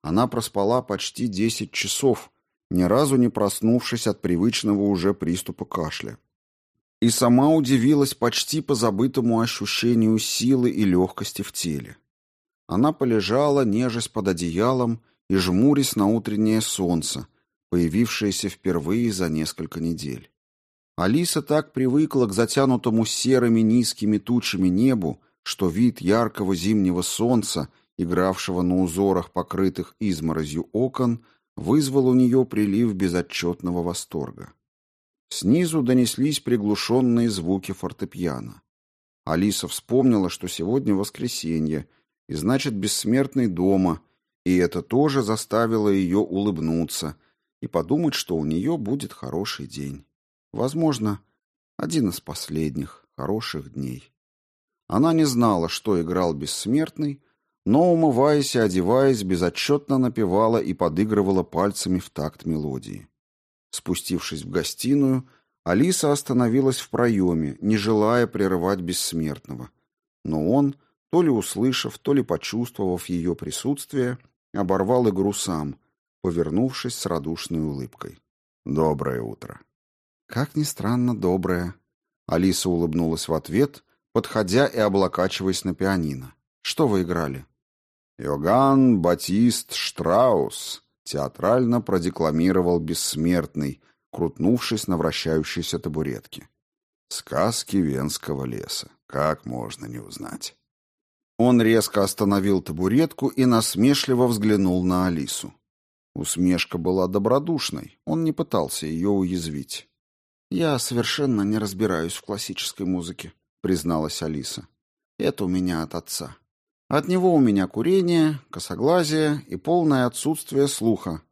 A: Она проспала почти десять часов, ни разу не проснувшись от привычного уже приступа кашля. И сама удивилась почти позабытому ощущению силы и легкости в теле. Она полежала, нежась под одеялом и жмурясь на утреннее солнце, появившееся впервые за несколько недель. Алиса так привыкла к затянутому серыми низкими тучами небу, что вид яркого зимнего солнца, игравшего на узорах, покрытых изморозью окон, вызвал у нее прилив безотчетного восторга. Снизу донеслись приглушенные звуки фортепиано. Алиса вспомнила, что сегодня воскресенье, и значит, бессмертный дома, и это тоже заставило ее улыбнуться и подумать, что у нее будет хороший день. Возможно, один из последних хороших дней. Она не знала, что играл бессмертный, но, умываясь и одеваясь, безотчетно напевала и подыгрывала пальцами в такт мелодии. Спустившись в гостиную, Алиса остановилась в проеме, не желая прерывать бессмертного. Но он, то ли услышав, то ли почувствовав ее присутствие, оборвал игру сам, повернувшись с радушной улыбкой. «Доброе утро». «Как ни странно, доброе». Алиса улыбнулась в ответ, подходя и облокачиваясь на пианино. «Что вы играли?» «Иоганн Батист Штраус», — театрально продекламировал бессмертный, крутнувшись на вращающейся табуретке. «Сказки Венского леса. Как можно не узнать?» Он резко остановил табуретку и насмешливо взглянул на Алису. Усмешка была добродушной, он не пытался ее уязвить. «Я совершенно не разбираюсь в классической музыке», призналась Алиса. Это у меня от отца. От него у меня курение, косоглазие и полное отсутствие слуха.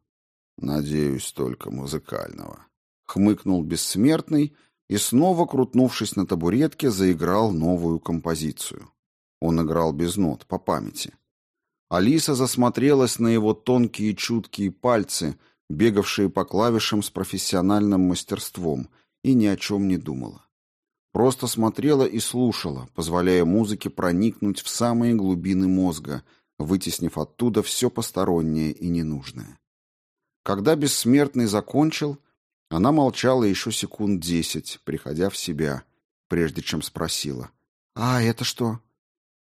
A: Надеюсь, только музыкального. Хмыкнул бессмертный и снова, крутнувшись на табуретке, заиграл новую композицию. Он играл без нот, по памяти. Алиса засмотрелась на его тонкие чуткие пальцы, бегавшие по клавишам с профессиональным мастерством, и ни о чем не думала. Просто смотрела и слушала, позволяя музыке проникнуть в самые глубины мозга, вытеснив оттуда все постороннее и ненужное. Когда бессмертный закончил, она молчала еще секунд десять, приходя в себя, прежде чем спросила. «А это что?»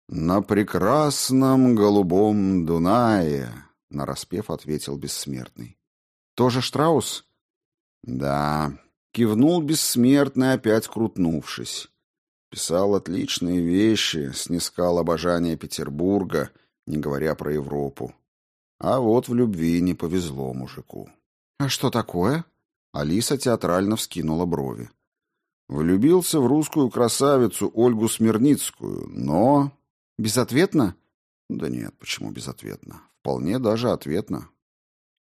A: «На прекрасном голубом Дунае», — нараспев ответил бессмертный. «Тоже Штраус?» «Да», — кивнул бессмертный, опять крутнувшись. Писал отличные вещи, снискал обожание Петербурга, не говоря про Европу. А вот в любви не повезло мужику.
B: «А что такое?»
A: Алиса театрально вскинула брови. Влюбился в русскую красавицу Ольгу Смирницкую, но...
B: Безответно?
A: Да нет, почему безответно? Вполне даже ответно.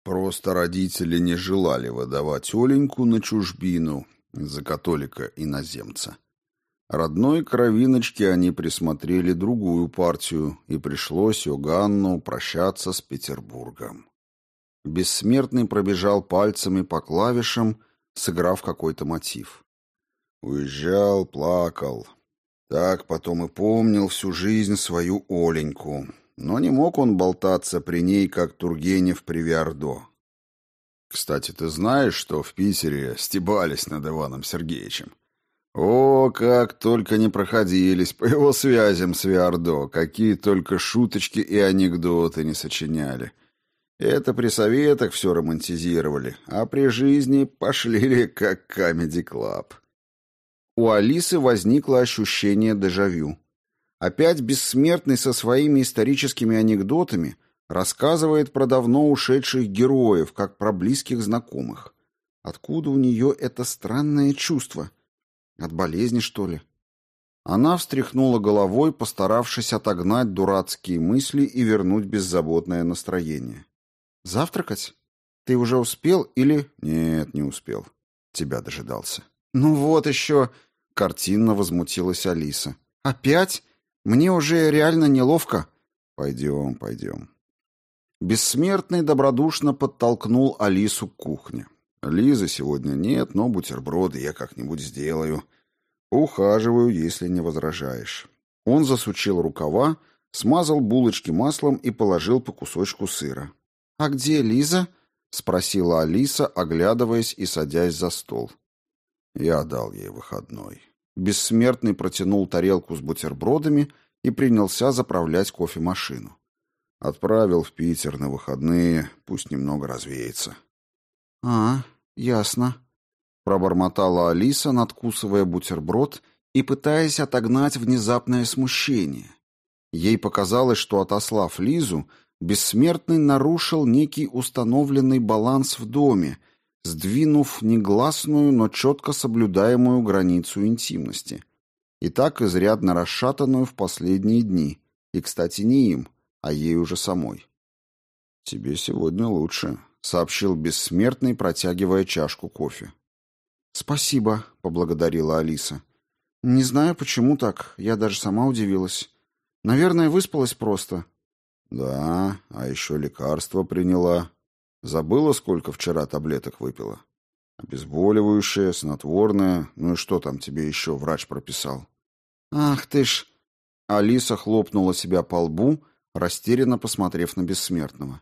A: Просто родители не желали выдавать Оленьку на чужбину за католика-иноземца. Родной кровиночке они присмотрели другую партию, и пришлось Иоганну прощаться с Петербургом. Бессмертный пробежал пальцами по клавишам, сыграв какой-то мотив. Уезжал, плакал. Так потом и помнил всю жизнь свою Оленьку. Но не мог он болтаться при ней, как Тургенев при Виардо. Кстати, ты знаешь, что в Питере стебались над Иваном Сергеевичем? О, как только не проходились по его связям с Виардо, какие только шуточки и анекдоты не сочиняли. Это при советах все романтизировали, а при жизни пошли *laughs* как Club. У Алисы возникло ощущение дежавю. Опять бессмертный со своими историческими анекдотами рассказывает про давно ушедших героев, как про близких знакомых. Откуда у нее это странное чувство? От болезни, что ли? Она встряхнула головой, постаравшись отогнать дурацкие мысли и вернуть беззаботное настроение. Завтракать? Ты уже успел или... Нет, не успел. Тебя дожидался.
B: Ну вот еще...
A: Картинно возмутилась Алиса.
B: Опять? Мне уже реально неловко.
A: Пойдем, пойдем. Бессмертный добродушно подтолкнул Алису к кухне. Лизы сегодня нет, но бутерброды я как-нибудь сделаю. Ухаживаю, если не возражаешь. Он засучил рукава, смазал булочки маслом и положил по кусочку сыра.
B: «А где Лиза?»
A: — спросила Алиса, оглядываясь и садясь за стол. Я дал ей выходной. Бессмертный протянул тарелку с бутербродами и принялся заправлять кофемашину. Отправил в Питер на выходные, пусть немного развеется.
B: «А, ясно», — пробормотала Алиса, надкусывая бутерброд и пытаясь отогнать внезапное смущение. Ей показалось, что, отослав Лизу, Бессмертный нарушил некий установленный баланс в доме, сдвинув негласную, но четко соблюдаемую границу интимности. И так изрядно расшатанную в последние дни. И, кстати, не им, а ей уже самой. «Тебе сегодня лучше», — сообщил Бессмертный, протягивая чашку кофе. «Спасибо», — поблагодарила Алиса. «Не знаю, почему так. Я даже сама удивилась. Наверное, выспалась просто.
A: Да, а еще лекарство приняла. Забыла, сколько вчера таблеток выпила? Обезболивающее, снотворное, ну и что там тебе еще врач прописал?
B: Ах ты ж... Алиса хлопнула себя по лбу, растерянно посмотрев на бессмертного.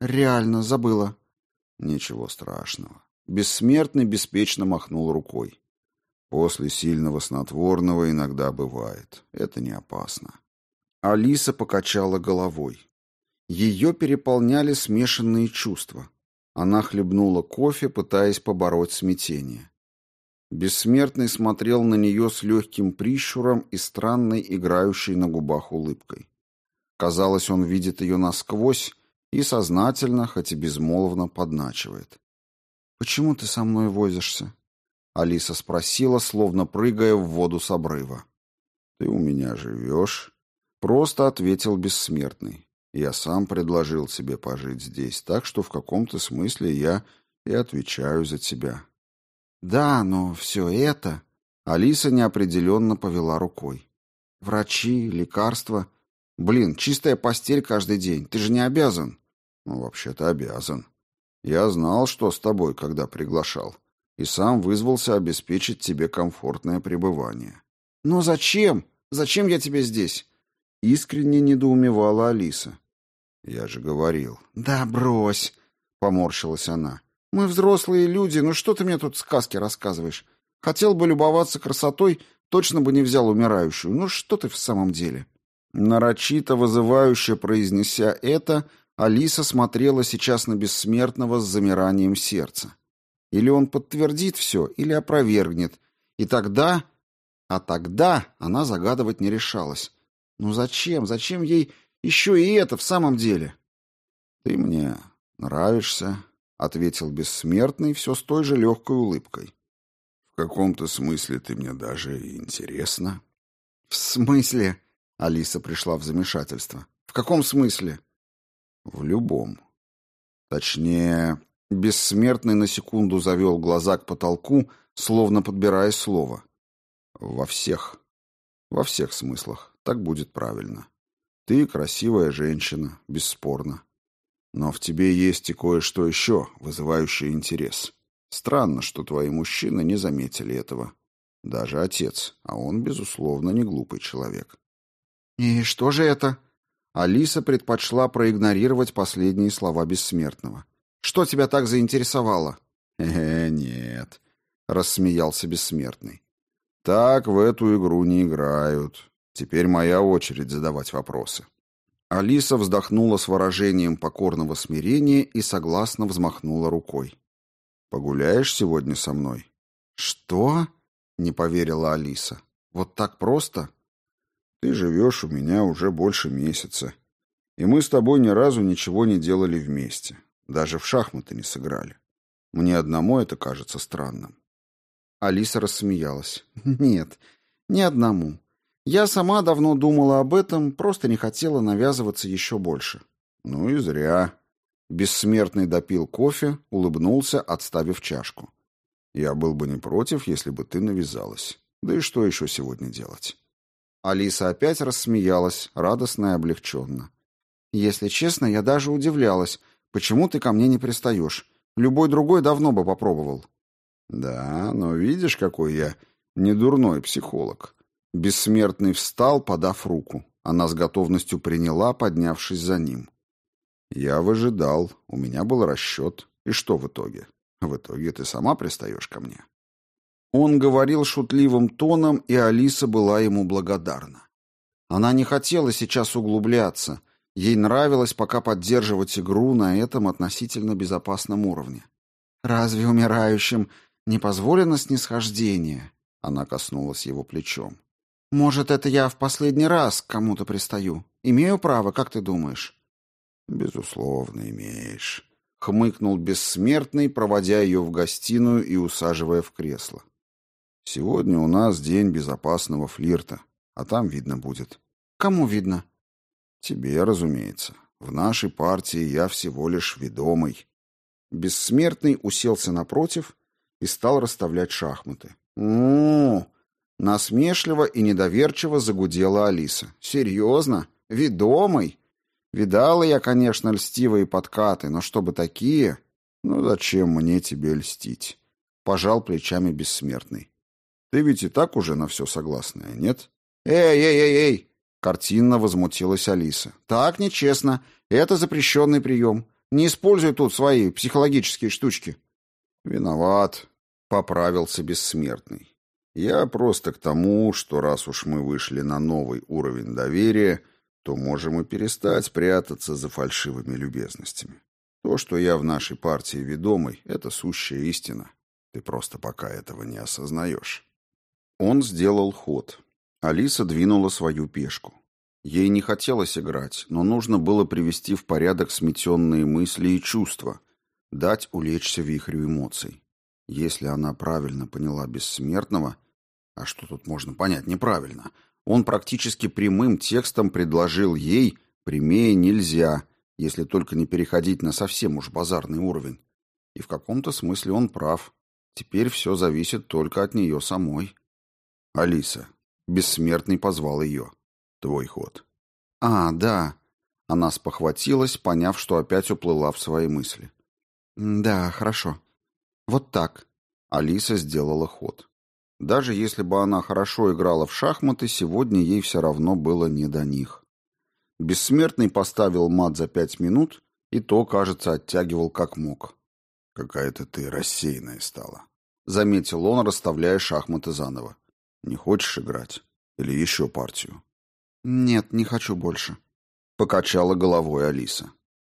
B: Реально забыла.
A: Ничего страшного. Бессмертный беспечно махнул рукой. После сильного снотворного иногда бывает. Это не опасно.
B: Алиса покачала головой. Ее переполняли смешанные чувства. Она хлебнула кофе, пытаясь побороть смятение. Бессмертный смотрел на нее с легким прищуром и странной, играющей на губах улыбкой. Казалось, он видит ее насквозь и сознательно, хоть и безмолвно, подначивает. «Почему ты со мной возишься?» Алиса спросила, словно прыгая в воду с обрыва.
A: «Ты у меня живешь?» Просто ответил бессмертный. Я сам предложил тебе пожить здесь, так что в каком-то смысле я и отвечаю за тебя.
B: Да, но все это... Алиса неопределенно повела рукой. Врачи, лекарства. Блин, чистая постель каждый день. Ты же не обязан.
A: Ну, вообще-то обязан. Я знал, что с тобой, когда приглашал, и сам вызвался обеспечить тебе комфортное пребывание.
B: Но зачем? Зачем я тебе здесь? Искренне недоумевала Алиса.
A: Я же говорил.
B: Да брось, поморщилась она. Мы взрослые люди, ну что ты мне тут сказки рассказываешь? Хотел бы любоваться красотой, точно бы не взял умирающую. Ну что ты в самом деле? Нарочито вызывающе произнеся это, Алиса смотрела сейчас на бессмертного с замиранием сердца. Или он подтвердит все, или опровергнет. И тогда... А тогда она загадывать не решалась. Ну зачем? Зачем ей еще и это в самом деле?
A: Ты мне нравишься, — ответил бессмертный все с той же легкой улыбкой. «В каком-то смысле ты мне даже интересна».
B: «В смысле?» — Алиса пришла в замешательство. «В каком смысле?»
A: «В любом. Точнее, бессмертный на секунду завел глаза к потолку, словно подбирая слово. Во всех. Во всех смыслах. Так будет правильно. Ты красивая женщина, бесспорно. Но в тебе есть и кое-что еще, вызывающее интерес. Странно, что твои мужчины не заметили этого. Даже отец, а он, безусловно, не глупый человек.
B: «И что же это?» Алиса предпочла проигнорировать последние слова бессмертного. «Что тебя так заинтересовало?»
A: «Э, нет», — рассмеялся бессмертный. «Так в эту игру не играют. Теперь моя очередь задавать вопросы». Алиса вздохнула с выражением покорного смирения и согласно взмахнула рукой. «Погуляешь сегодня со мной?»
B: «Что?» — не поверила Алиса. «Вот так просто?»
A: «Ты живешь у меня уже больше месяца, и мы с тобой ни разу ничего не делали вместе, даже в шахматы не сыграли. Мне одному это кажется странным».
B: Алиса рассмеялась. «Нет, ни одному. Я сама давно думала об этом, просто не хотела навязываться еще больше.
A: Ну и зря. Бессмертный допил кофе, улыбнулся, отставив чашку. Я был бы не против, если бы ты навязалась. Да и что еще сегодня делать?
B: Алиса опять рассмеялась, радостно и облегченно. Если честно, я даже удивлялась, почему ты ко мне не пристаешь. Любой другой давно бы попробовал.
A: Да, но видишь, какой я недурной психолог. Бессмертный встал, подав руку. Она с готовностью приняла, поднявшись за ним. Я выжидал, у меня был расчет. И что в итоге? В итоге ты сама пристаешь ко мне.
B: Он говорил шутливым тоном, и Алиса была ему благодарна. Она не хотела сейчас углубляться. Ей нравилось пока поддерживать игру на этом относительно безопасном уровне. «Разве умирающим не позволено снисхождение?» Она коснулась его плечом. Может, это я в последний раз к кому-то пристаю? Имею право, как ты думаешь?
A: Безусловно, имеешь, хмыкнул бессмертный, проводя ее в гостиную и усаживая в кресло. Сегодня у нас день безопасного флирта, а там видно будет.
B: Кому видно?
A: Тебе, разумеется. В нашей партии я всего лишь ведомый.
B: Бессмертный уселся напротив и стал расставлять шахматы. «О, Насмешливо и недоверчиво загудела Алиса. «Серьезно? Ведомый? Видала я, конечно, льстивые подкаты, но чтобы такие...»
A: «Ну зачем мне тебе льстить?»
B: Пожал плечами бессмертный.
A: «Ты ведь и так уже на все согласная, нет?»
B: «Эй, эй, эй, эй!» Картинно возмутилась Алиса. «Так нечестно. Это запрещенный прием. Не используй тут свои психологические штучки».
A: «Виноват», — поправился бессмертный. Я просто к тому, что раз уж мы вышли на новый уровень доверия, то можем и перестать прятаться за фальшивыми любезностями. То, что я в нашей партии ведомый, это сущая истина. Ты просто пока этого не осознаешь. Он сделал ход. Алиса двинула свою пешку. Ей не хотелось играть, но нужно было привести в порядок сметенные мысли и чувства, дать улечься вихрю эмоций. Если она правильно поняла бессмертного, а что тут можно понять неправильно? Он практически прямым текстом предложил ей, Прямее нельзя, если только не переходить на совсем уж базарный уровень. И в каком-то смысле он прав. Теперь все зависит только от нее самой. Алиса. Бессмертный позвал ее. Твой ход. А, да. Она спохватилась, поняв, что опять уплыла в свои мысли. Да, хорошо. Вот так. Алиса сделала ход. Даже если бы она хорошо играла в шахматы, сегодня ей все равно было не до них. Бессмертный поставил мат за пять минут, и то, кажется, оттягивал как мог. «Какая-то ты рассеянная стала», — заметил он, расставляя шахматы заново. «Не хочешь играть? Или еще партию?» «Нет, не хочу больше», — покачала головой Алиса.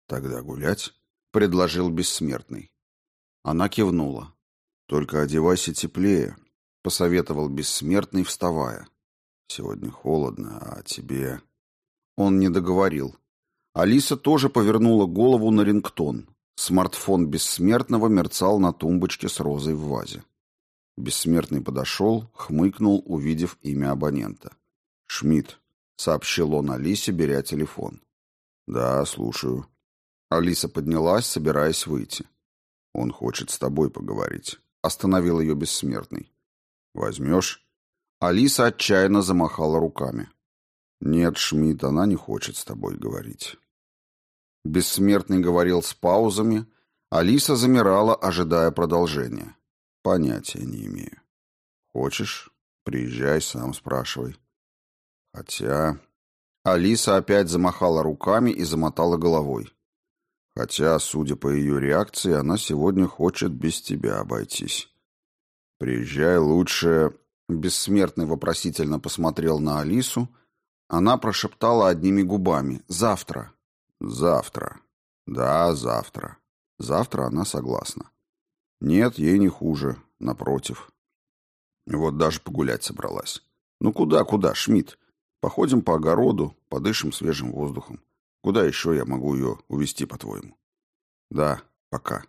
A: «Тогда гулять?» — предложил Бессмертный. Она кивнула. «Только одевайся теплее», — посоветовал Бессмертный, вставая. «Сегодня холодно, а тебе...» Он не договорил. Алиса тоже повернула голову на рингтон. Смартфон Бессмертного мерцал на тумбочке с розой в вазе. Бессмертный подошел, хмыкнул, увидев имя абонента. «Шмидт», — сообщил он Алисе, беря телефон. «Да, слушаю». Алиса поднялась, собираясь выйти. «Он хочет с тобой поговорить», — остановил ее Бессмертный. «Возьмешь?» Алиса отчаянно замахала руками. «Нет, Шмидт, она не хочет с тобой говорить». Бессмертный говорил с паузами. Алиса замирала, ожидая продолжения. «Понятия не имею». «Хочешь? Приезжай, сам спрашивай». «Хотя...» Алиса опять замахала руками и замотала головой. «Хотя, судя по ее реакции, она сегодня хочет без тебя обойтись». «Приезжай лучше...» Бессмертный вопросительно посмотрел на Алису, она прошептала одними губами «Завтра». «Завтра». «Да, завтра». Завтра она согласна. Нет, ей не хуже, напротив. Вот даже погулять собралась. Ну куда, куда, Шмидт? Походим по огороду, подышим свежим воздухом. Куда еще я могу ее увести, по-твоему? Да, пока.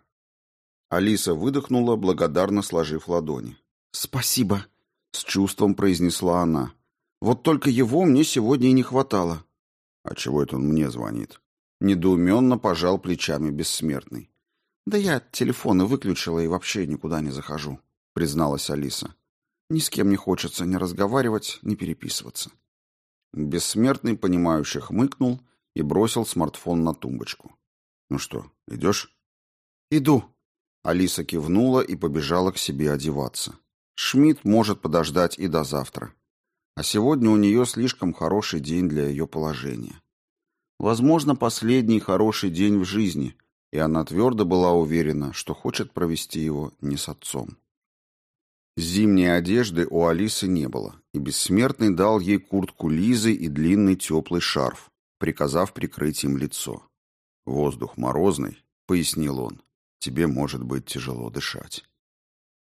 A: Алиса выдохнула, благодарно сложив ладони. «Спасибо», — с чувством произнесла она. Вот только его мне сегодня и не хватало. А чего это он мне звонит? Недоуменно пожал плечами бессмертный. Да я телефоны выключила и вообще никуда не захожу, призналась Алиса. Ни с кем не хочется ни разговаривать, ни переписываться. Бессмертный, понимающе хмыкнул и бросил смартфон на тумбочку. «Ну что, идешь?» «Иду». Алиса кивнула и побежала к себе одеваться. Шмидт может подождать и до завтра. А сегодня у нее слишком хороший день для ее положения. Возможно, последний хороший день в жизни, и она твердо была уверена, что хочет провести его не с отцом. Зимней одежды у Алисы не было, и Бессмертный дал ей куртку Лизы и длинный теплый шарф, приказав прикрыть им лицо. «Воздух морозный», — пояснил он, — «тебе может быть тяжело дышать».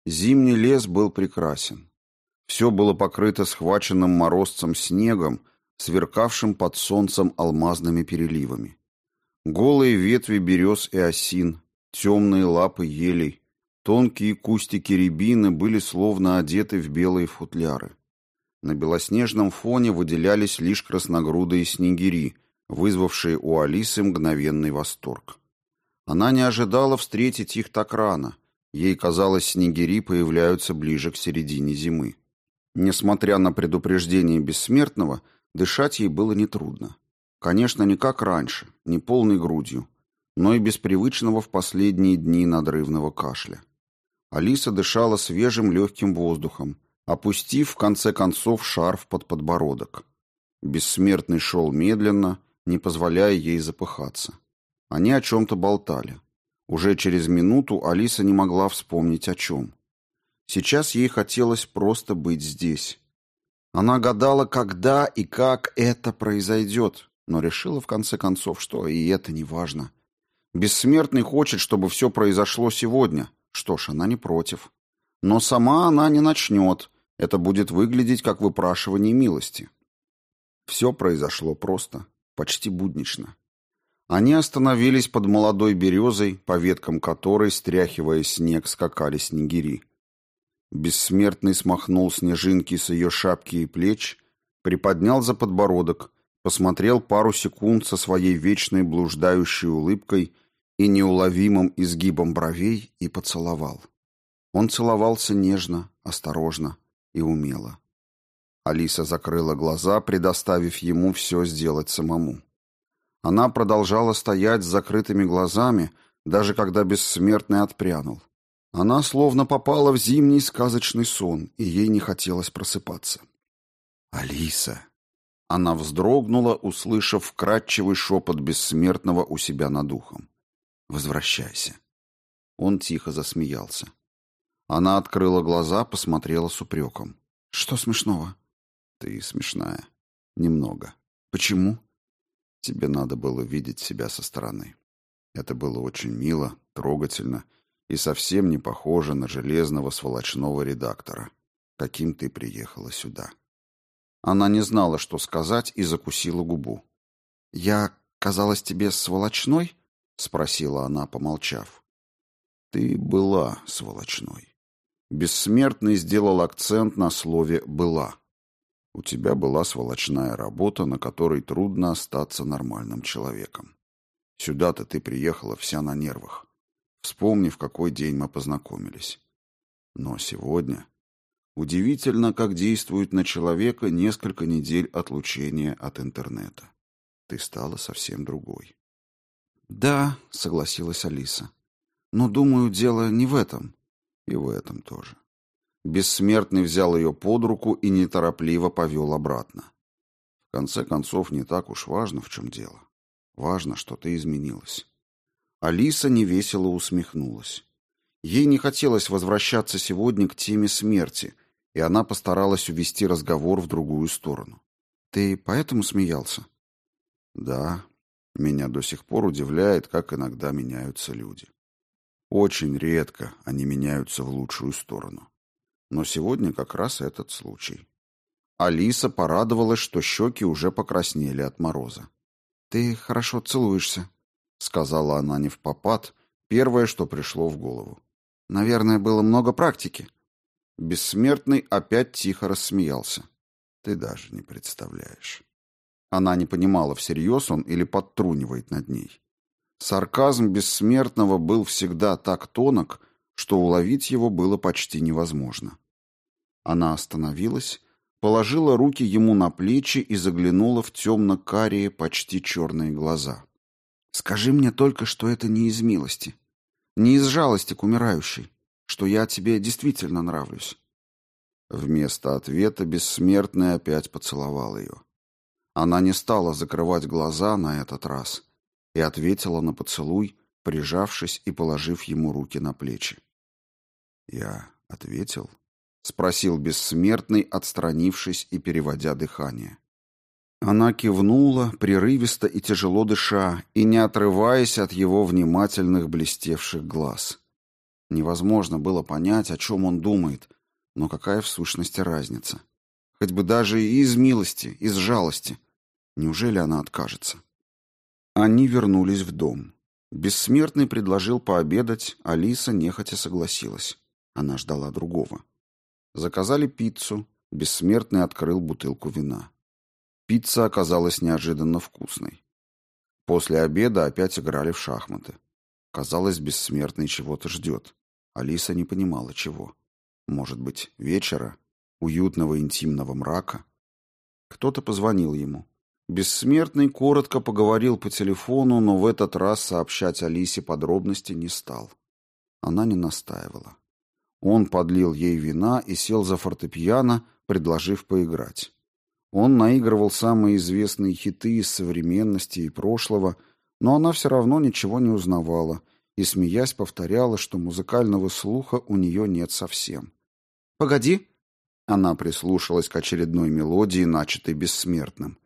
A: Зимний лес был прекрасен. Все было покрыто схваченным морозцем снегом, сверкавшим под солнцем алмазными переливами. Голые ветви берез и осин, темные лапы елей, тонкие кустики рябины были словно одеты в белые футляры. На белоснежном фоне выделялись лишь красногрудые снегири, вызвавшие у Алисы мгновенный восторг. Она не ожидала встретить их так рано. Ей казалось, снегири появляются ближе к середине зимы. Несмотря на предупреждение бессмертного, дышать ей было нетрудно. Конечно, не как раньше, не полной грудью, но и без привычного в последние дни надрывного кашля. Алиса дышала свежим легким воздухом, опустив в конце концов шарф под подбородок. Бессмертный шел медленно, не позволяя ей запыхаться. Они о чем-то болтали. Уже через минуту Алиса не могла вспомнить о чем. Сейчас ей хотелось просто быть здесь. Она гадала, когда и как это произойдет, но решила в конце концов, что и это не важно. Бессмертный хочет, чтобы все произошло сегодня. Что ж, она не против. Но сама она не начнет. Это будет выглядеть как выпрашивание милости. Все произошло просто, почти буднично. Они остановились под молодой березой, по веткам которой, стряхивая снег, скакали снегири. Бессмертный смахнул снежинки с ее шапки и плеч, приподнял за подбородок, посмотрел пару секунд со своей вечной блуждающей улыбкой и неуловимым изгибом бровей и поцеловал. Он целовался нежно, осторожно и умело. Алиса закрыла глаза, предоставив ему все сделать самому. Она продолжала стоять с закрытыми глазами, даже когда бессмертный отпрянул. Она словно попала в зимний сказочный сон, и ей не хотелось просыпаться. «Алиса!» Она вздрогнула, услышав вкрадчивый шепот бессмертного у себя над ухом. «Возвращайся». Он тихо засмеялся. Она открыла глаза, посмотрела с упреком. «Что смешного?» «Ты смешная. Немного. Почему?» «Тебе надо было видеть себя со стороны. Это было очень мило, трогательно и совсем не похоже на железного сволочного редактора, каким ты приехала сюда. Она не знала, что сказать, и закусила губу. «Я казалась тебе сволочной?» — спросила она, помолчав. «Ты была сволочной». Бессмертный сделал акцент на слове «была». У тебя была сволочная работа, на которой трудно остаться нормальным человеком. Сюда-то ты приехала вся на нервах. Вспомни, в какой день мы познакомились. Но сегодня... Удивительно, как действует на человека несколько недель отлучения от интернета. Ты стала совсем другой. «Да», — согласилась Алиса. «Но, думаю, дело не в этом. И в этом тоже». Бессмертный взял ее под руку и неторопливо повел обратно. В конце концов, не так уж важно, в чем дело. Важно, что ты изменилась. Алиса невесело усмехнулась. Ей не хотелось возвращаться сегодня к теме смерти, и она постаралась увести разговор в другую сторону. «Ты поэтому смеялся?» «Да. Меня до сих пор удивляет, как иногда меняются люди. Очень редко они меняются в лучшую сторону. Но сегодня как раз этот случай». Алиса порадовалась, что щеки уже покраснели от мороза. «Ты хорошо целуешься», сказала она не в попад, первое, что пришло в голову. Наверное, было много практики. Бессмертный опять тихо рассмеялся. Ты даже не представляешь. Она не понимала, всерьез он или подтрунивает над ней. Сарказм бессмертного был всегда так тонок, что уловить его было почти невозможно. Она остановилась, положила руки ему на плечи и заглянула в темно-карие, почти черные глаза. Скажи мне только, что это не из милости, не из жалости к умирающей, что я тебе действительно нравлюсь. Вместо ответа бессмертный опять поцеловал ее. Она не стала закрывать глаза на этот раз и ответила на поцелуй, прижавшись и положив ему руки на плечи. «Я ответил?» — спросил бессмертный, отстранившись и переводя дыхание. Она кивнула, прерывисто и тяжело дыша, и не отрываясь от его внимательных блестевших глаз. Невозможно было понять, о чем он думает, но какая в сущности разница? Хоть бы даже и из милости, из жалости. Неужели она откажется? Они вернулись в дом. Бессмертный предложил пообедать, Алиса нехотя согласилась. Она ждала другого. Заказали пиццу, Бессмертный открыл бутылку вина. Пицца оказалась неожиданно вкусной. После обеда опять играли в шахматы. Казалось, бессмертный чего-то ждет. Алиса не понимала, чего. Может быть, вечера, уютного интимного мрака. Кто-то позвонил ему. Бессмертный коротко поговорил по телефону, но в этот раз сообщать Алисе подробности не стал. Она не настаивала. Он подлил ей вина и сел за фортепиано, предложив поиграть. Он наигрывал самые известные хиты из современности и прошлого, но она все равно ничего не узнавала и, смеясь, повторяла, что музыкального слуха у нее нет совсем. «Погоди!» Она прислушалась к очередной мелодии, начатой бессмертным.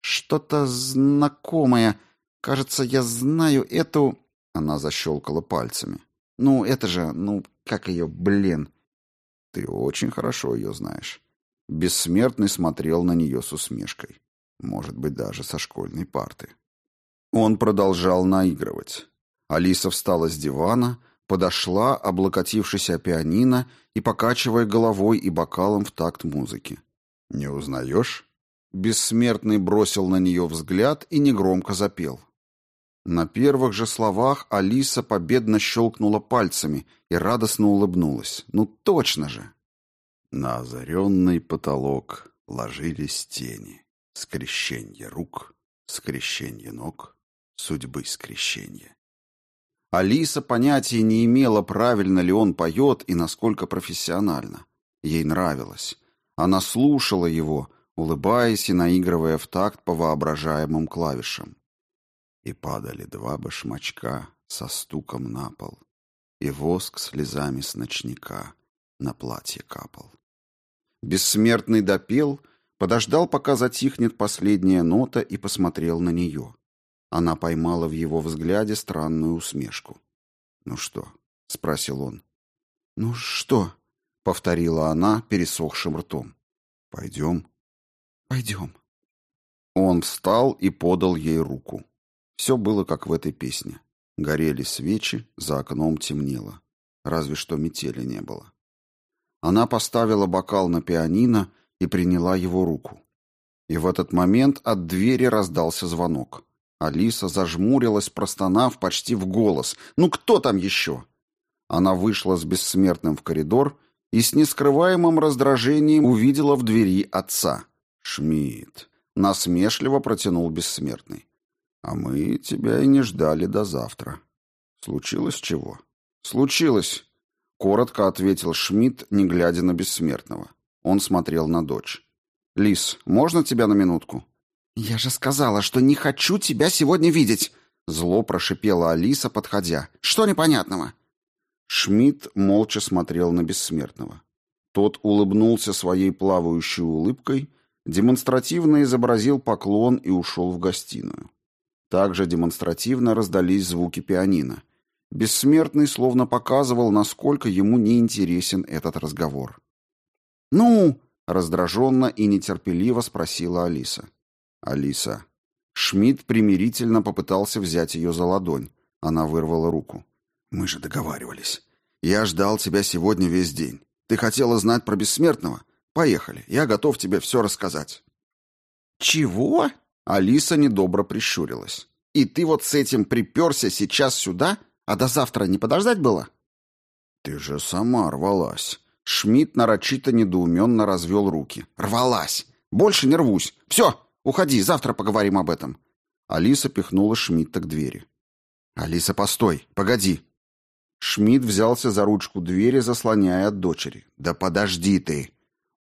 A: «Что-то знакомое. Кажется, я знаю эту...» Она защелкала пальцами. «Ну, это же... Ну, как ее, блин?» «Ты очень хорошо ее знаешь». Бессмертный смотрел на нее с усмешкой. Может быть, даже со школьной парты. Он продолжал наигрывать. Алиса встала с дивана, подошла, облокотившись о пианино и покачивая головой и бокалом в такт музыки. «Не узнаешь?» Бессмертный бросил на нее взгляд и негромко запел. На первых же словах Алиса победно щелкнула пальцами и радостно улыбнулась. «Ну точно же!» На озаренный потолок ложились тени. Скрещенье рук, скрещенье ног, судьбы скрещенье. Алиса понятия не имела, правильно ли он поет и насколько профессионально. Ей нравилось. Она слушала его, улыбаясь и наигрывая в такт по воображаемым клавишам. И падали два башмачка со стуком на пол, и воск слезами с ночника на платье капал. Бессмертный допел, подождал, пока затихнет последняя нота, и посмотрел на нее. Она поймала в его взгляде странную усмешку. «Ну что?» — спросил он. «Ну что?» — повторила она пересохшим ртом. «Пойдем?» «Пойдем». Он встал и подал ей руку. Все было как в этой песне. Горели свечи, за окном темнело. Разве что метели не было. Она поставила бокал на пианино и приняла его руку. И в этот момент от двери раздался звонок. Алиса зажмурилась, простонав почти в голос. «Ну кто там еще?» Она вышла с бессмертным в коридор и с нескрываемым раздражением увидела в двери отца. Шмидт насмешливо протянул бессмертный. «А мы тебя и не ждали до завтра. Случилось чего?» «Случилось», — коротко ответил Шмидт, не глядя на бессмертного. Он смотрел на дочь. «Лис, можно тебя на минутку?» «Я же сказала, что не хочу тебя сегодня видеть!» Зло прошипела Алиса, подходя. «Что непонятного?» Шмидт молча смотрел на бессмертного. Тот улыбнулся своей плавающей улыбкой, демонстративно изобразил поклон и ушел в гостиную. Также демонстративно раздались звуки пианино. Бессмертный словно показывал, насколько ему неинтересен этот разговор. «Ну?» — раздраженно и нетерпеливо спросила Алиса. Алиса. Шмидт примирительно попытался взять ее за ладонь. Она вырвала руку. Мы же договаривались. Я ждал тебя сегодня весь день. Ты хотела знать про бессмертного? Поехали, я готов тебе все рассказать. Чего? Алиса недобро прищурилась. И ты вот с этим приперся сейчас сюда, а до завтра не подождать было? Ты же сама рвалась. Шмидт нарочито недоуменно развел руки. Рвалась. Больше не рвусь. Все, Уходи, завтра поговорим об этом. Алиса пихнула Шмидта к двери. Алиса, постой, погоди. Шмидт взялся за ручку двери, заслоняя от дочери. Да подожди ты.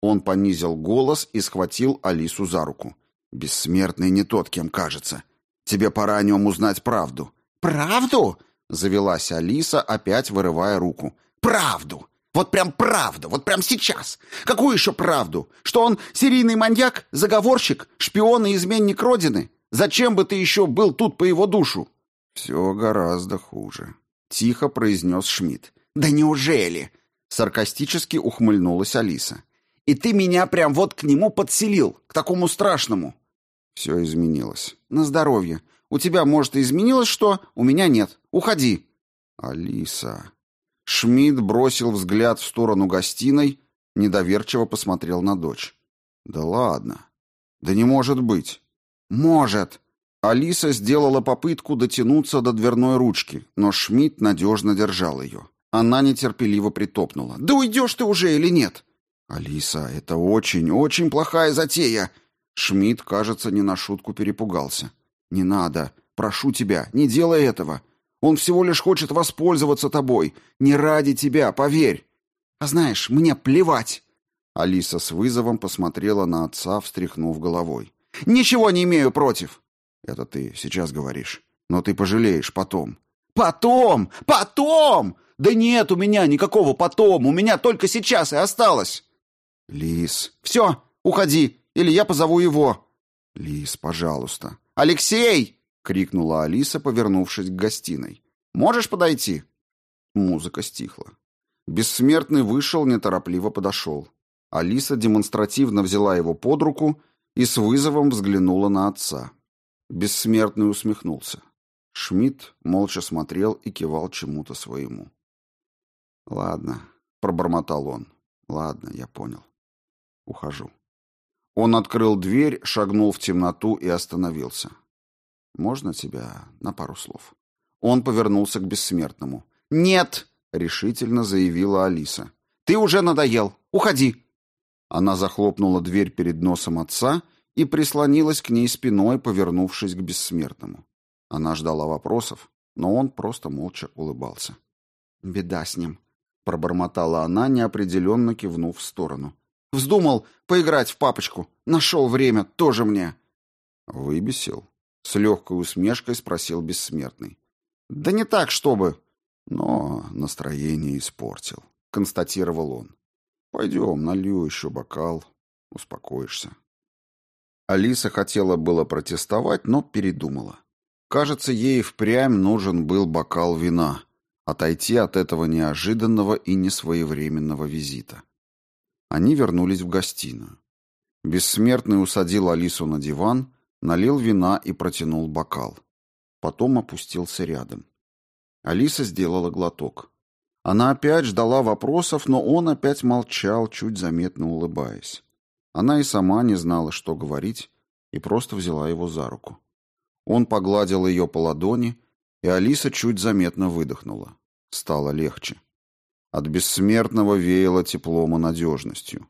A: Он понизил голос и схватил Алису за руку. Бессмертный не тот, кем кажется. Тебе пора о нем узнать правду. Правду? Завелась Алиса, опять вырывая руку. Правду! Вот прям правду, вот прям сейчас. Какую еще правду? Что он серийный маньяк, заговорщик, шпион и изменник Родины? Зачем бы ты еще был тут по его душу? Все гораздо хуже. Тихо произнес Шмидт. Да неужели? Саркастически ухмыльнулась Алиса. И ты меня прям вот к нему подселил, к такому страшному. Все изменилось. На здоровье. У тебя, может, и изменилось что, у меня нет. Уходи. Алиса, Шмидт бросил взгляд в сторону гостиной, недоверчиво посмотрел на дочь. «Да ладно. Да не может быть». «Может». Алиса сделала попытку дотянуться до дверной ручки, но Шмидт надежно держал ее. Она нетерпеливо притопнула. «Да уйдешь ты уже или нет?» «Алиса, это очень, очень плохая затея!» Шмидт, кажется, не на шутку перепугался. «Не надо. Прошу тебя, не делай этого. Он всего лишь хочет воспользоваться тобой. Не ради тебя, поверь. А знаешь, мне плевать. Алиса с вызовом посмотрела на отца, встряхнув головой. Ничего не имею против. Это ты сейчас говоришь. Но ты пожалеешь потом. Потом! Потом! Да нет у меня никакого потом. У меня только сейчас и осталось. Лис. Все, уходи, или я позову его. Лис, пожалуйста. Алексей! — крикнула Алиса, повернувшись к гостиной. «Можешь подойти?» Музыка стихла. Бессмертный вышел, неторопливо подошел. Алиса демонстративно взяла его под руку и с вызовом взглянула на отца. Бессмертный усмехнулся. Шмидт молча смотрел и кивал чему-то своему. «Ладно», — пробормотал он. «Ладно, я понял. Ухожу». Он открыл дверь, шагнул в темноту и остановился. «Можно тебя на пару слов?» Он повернулся к бессмертному. «Нет!» — решительно заявила Алиса. «Ты уже надоел! Уходи!» Она захлопнула дверь перед носом отца и прислонилась к ней спиной, повернувшись к бессмертному. Она ждала вопросов, но он просто молча улыбался. «Беда с ним», — пробормотала она, неопределенно кивнув в сторону. «Вздумал поиграть в папочку. Нашел время, тоже мне». «Выбесил?» — с легкой усмешкой спросил бессмертный. «Да не так, чтобы...» «Но настроение испортил», — констатировал он. «Пойдем, налью еще бокал, успокоишься». Алиса хотела было протестовать, но передумала. Кажется, ей впрямь нужен был бокал вина, отойти от этого неожиданного и несвоевременного визита. Они вернулись в гостиную. Бессмертный усадил Алису на диван, налил вина и протянул бокал. Потом опустился рядом. Алиса сделала глоток. Она опять ждала вопросов, но он опять молчал, чуть заметно улыбаясь. Она и сама не знала, что говорить, и просто взяла его за руку. Он погладил ее по ладони, и Алиса чуть заметно выдохнула. Стало легче. От бессмертного веяло теплом и надежностью.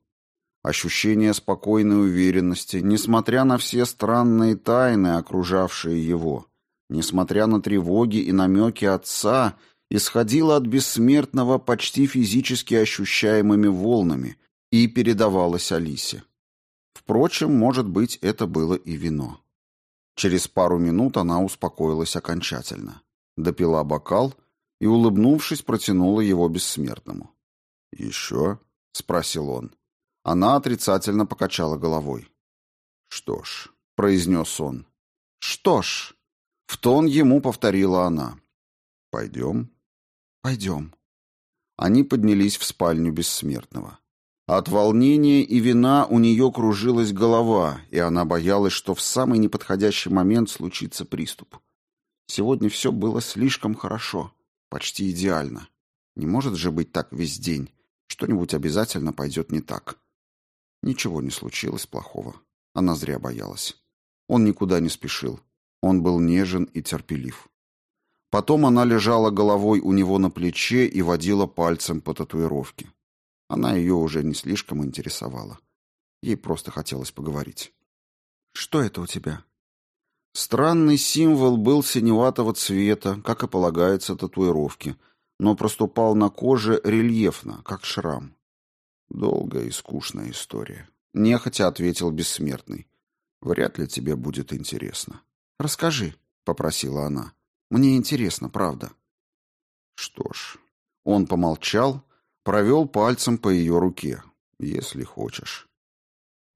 A: Ощущение спокойной уверенности, несмотря на все странные тайны, окружавшие его, несмотря на тревоги и намеки отца, исходило от бессмертного почти физически ощущаемыми волнами и передавалось Алисе. Впрочем, может быть, это было и вино. Через пару минут она успокоилась окончательно. Допила бокал и, улыбнувшись, протянула его бессмертному. «Еще?» — спросил он. Она отрицательно покачала головой. «Что ж», — произнес он. «Что ж», — в тон ему повторила она. «Пойдем?» «Пойдем». Они поднялись в спальню бессмертного. От волнения и вина у нее кружилась голова, и она боялась, что в самый неподходящий момент случится приступ. Сегодня все было слишком хорошо, почти идеально. Не может же быть так весь день. Что-нибудь обязательно пойдет не так. Ничего не случилось плохого. Она зря боялась. Он никуда не спешил. Он был нежен и терпелив. Потом она лежала головой у него на плече и водила пальцем по татуировке. Она ее уже не слишком интересовала. Ей просто хотелось поговорить. «Что это у тебя?» Странный символ был синеватого цвета, как и полагается татуировке, но проступал на коже рельефно, как шрам. «Долгая и скучная история», — нехотя ответил бессмертный. «Вряд ли тебе будет интересно». «Расскажи», — попросила она. «Мне интересно, правда». Что ж, он помолчал, Провел пальцем по ее руке, если хочешь.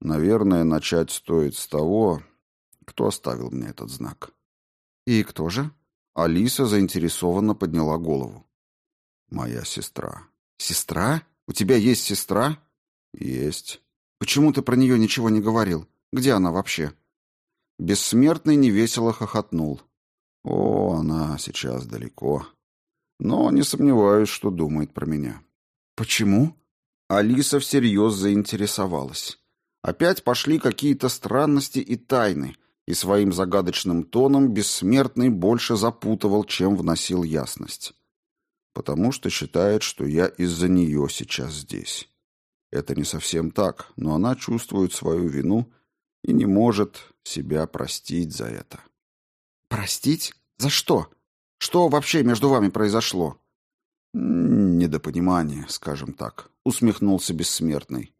A: Наверное, начать стоит с того, кто оставил мне этот знак. И кто же? Алиса заинтересованно подняла голову. Моя сестра. Сестра? У тебя есть сестра? Есть. Почему ты про нее ничего не говорил? Где она вообще? Бессмертный невесело хохотнул. О, она сейчас далеко. Но не сомневаюсь, что думает про меня. «Почему?» Алиса всерьез заинтересовалась. Опять пошли какие-то странности и тайны, и своим загадочным тоном бессмертный больше запутывал, чем вносил ясность. Потому что считает, что я из-за нее сейчас здесь. Это не совсем так, но она чувствует свою вину и не может себя простить за это. «Простить? За что? Что вообще между вами произошло?» «Недопонимание, скажем так», — усмехнулся бессмертный.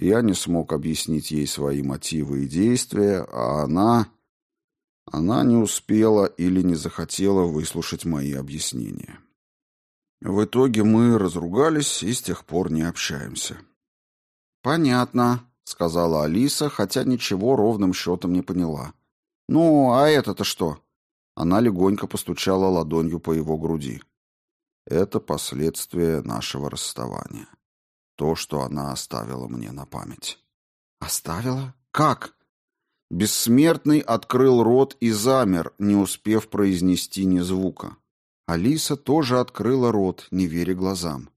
A: Я не смог объяснить ей свои мотивы и действия, а она... Она не успела или не захотела выслушать мои объяснения. В итоге мы разругались и с тех пор не общаемся. «Понятно», — сказала Алиса, хотя ничего ровным счетом не поняла. «Ну, а это-то что?» Она легонько постучала ладонью по его груди. Это последствия нашего расставания. То, что она оставила мне на память. Оставила? Как? Бессмертный открыл рот и замер, не успев произнести ни звука. Алиса тоже открыла рот, не веря глазам.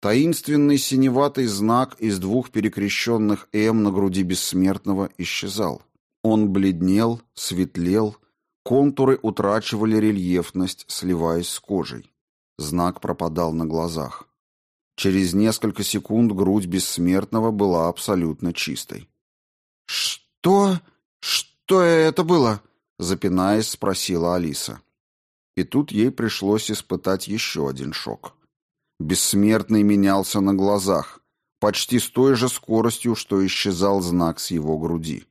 A: Таинственный синеватый знак из двух перекрещенных «М» на груди бессмертного исчезал. Он бледнел, светлел, контуры утрачивали рельефность, сливаясь с кожей. Знак пропадал на глазах. Через несколько секунд грудь бессмертного была абсолютно чистой.
B: «Что? Что это было?» — запинаясь, спросила Алиса.
A: И тут ей пришлось испытать еще один шок. Бессмертный менялся на глазах, почти с той же скоростью, что исчезал знак с его груди.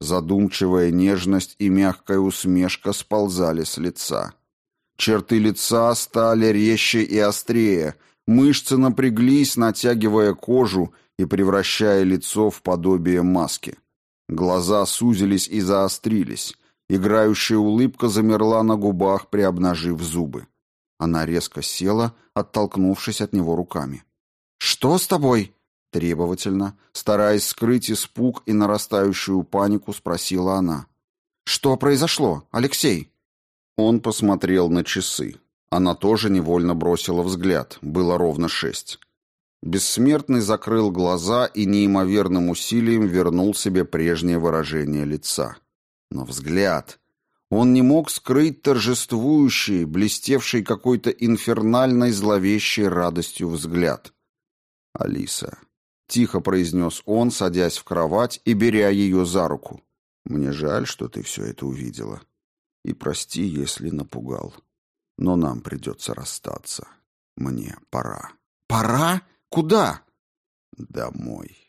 A: Задумчивая нежность и мягкая усмешка сползали с лица. Черты лица стали резче и острее, мышцы напряглись, натягивая кожу и превращая лицо в подобие маски. Глаза сузились и заострились. Играющая улыбка замерла на губах, приобнажив зубы. Она резко села, оттолкнувшись от него руками.
B: «Что с тобой?»
A: Требовательно, стараясь скрыть испуг и нарастающую панику, спросила она.
B: «Что произошло, Алексей?»
A: Он посмотрел на часы. Она тоже невольно бросила взгляд. Было ровно шесть. Бессмертный закрыл глаза и неимоверным усилием вернул себе прежнее выражение лица. Но взгляд... Он не мог скрыть торжествующий, блестевший какой-то инфернальной зловещей радостью взгляд. «Алиса», — тихо произнес он, садясь в кровать и беря ее за руку, — «мне жаль, что ты все это увидела. И прости, если напугал. Но нам придется расстаться. Мне пора».
B: «Пора? Куда?»
A: «Домой».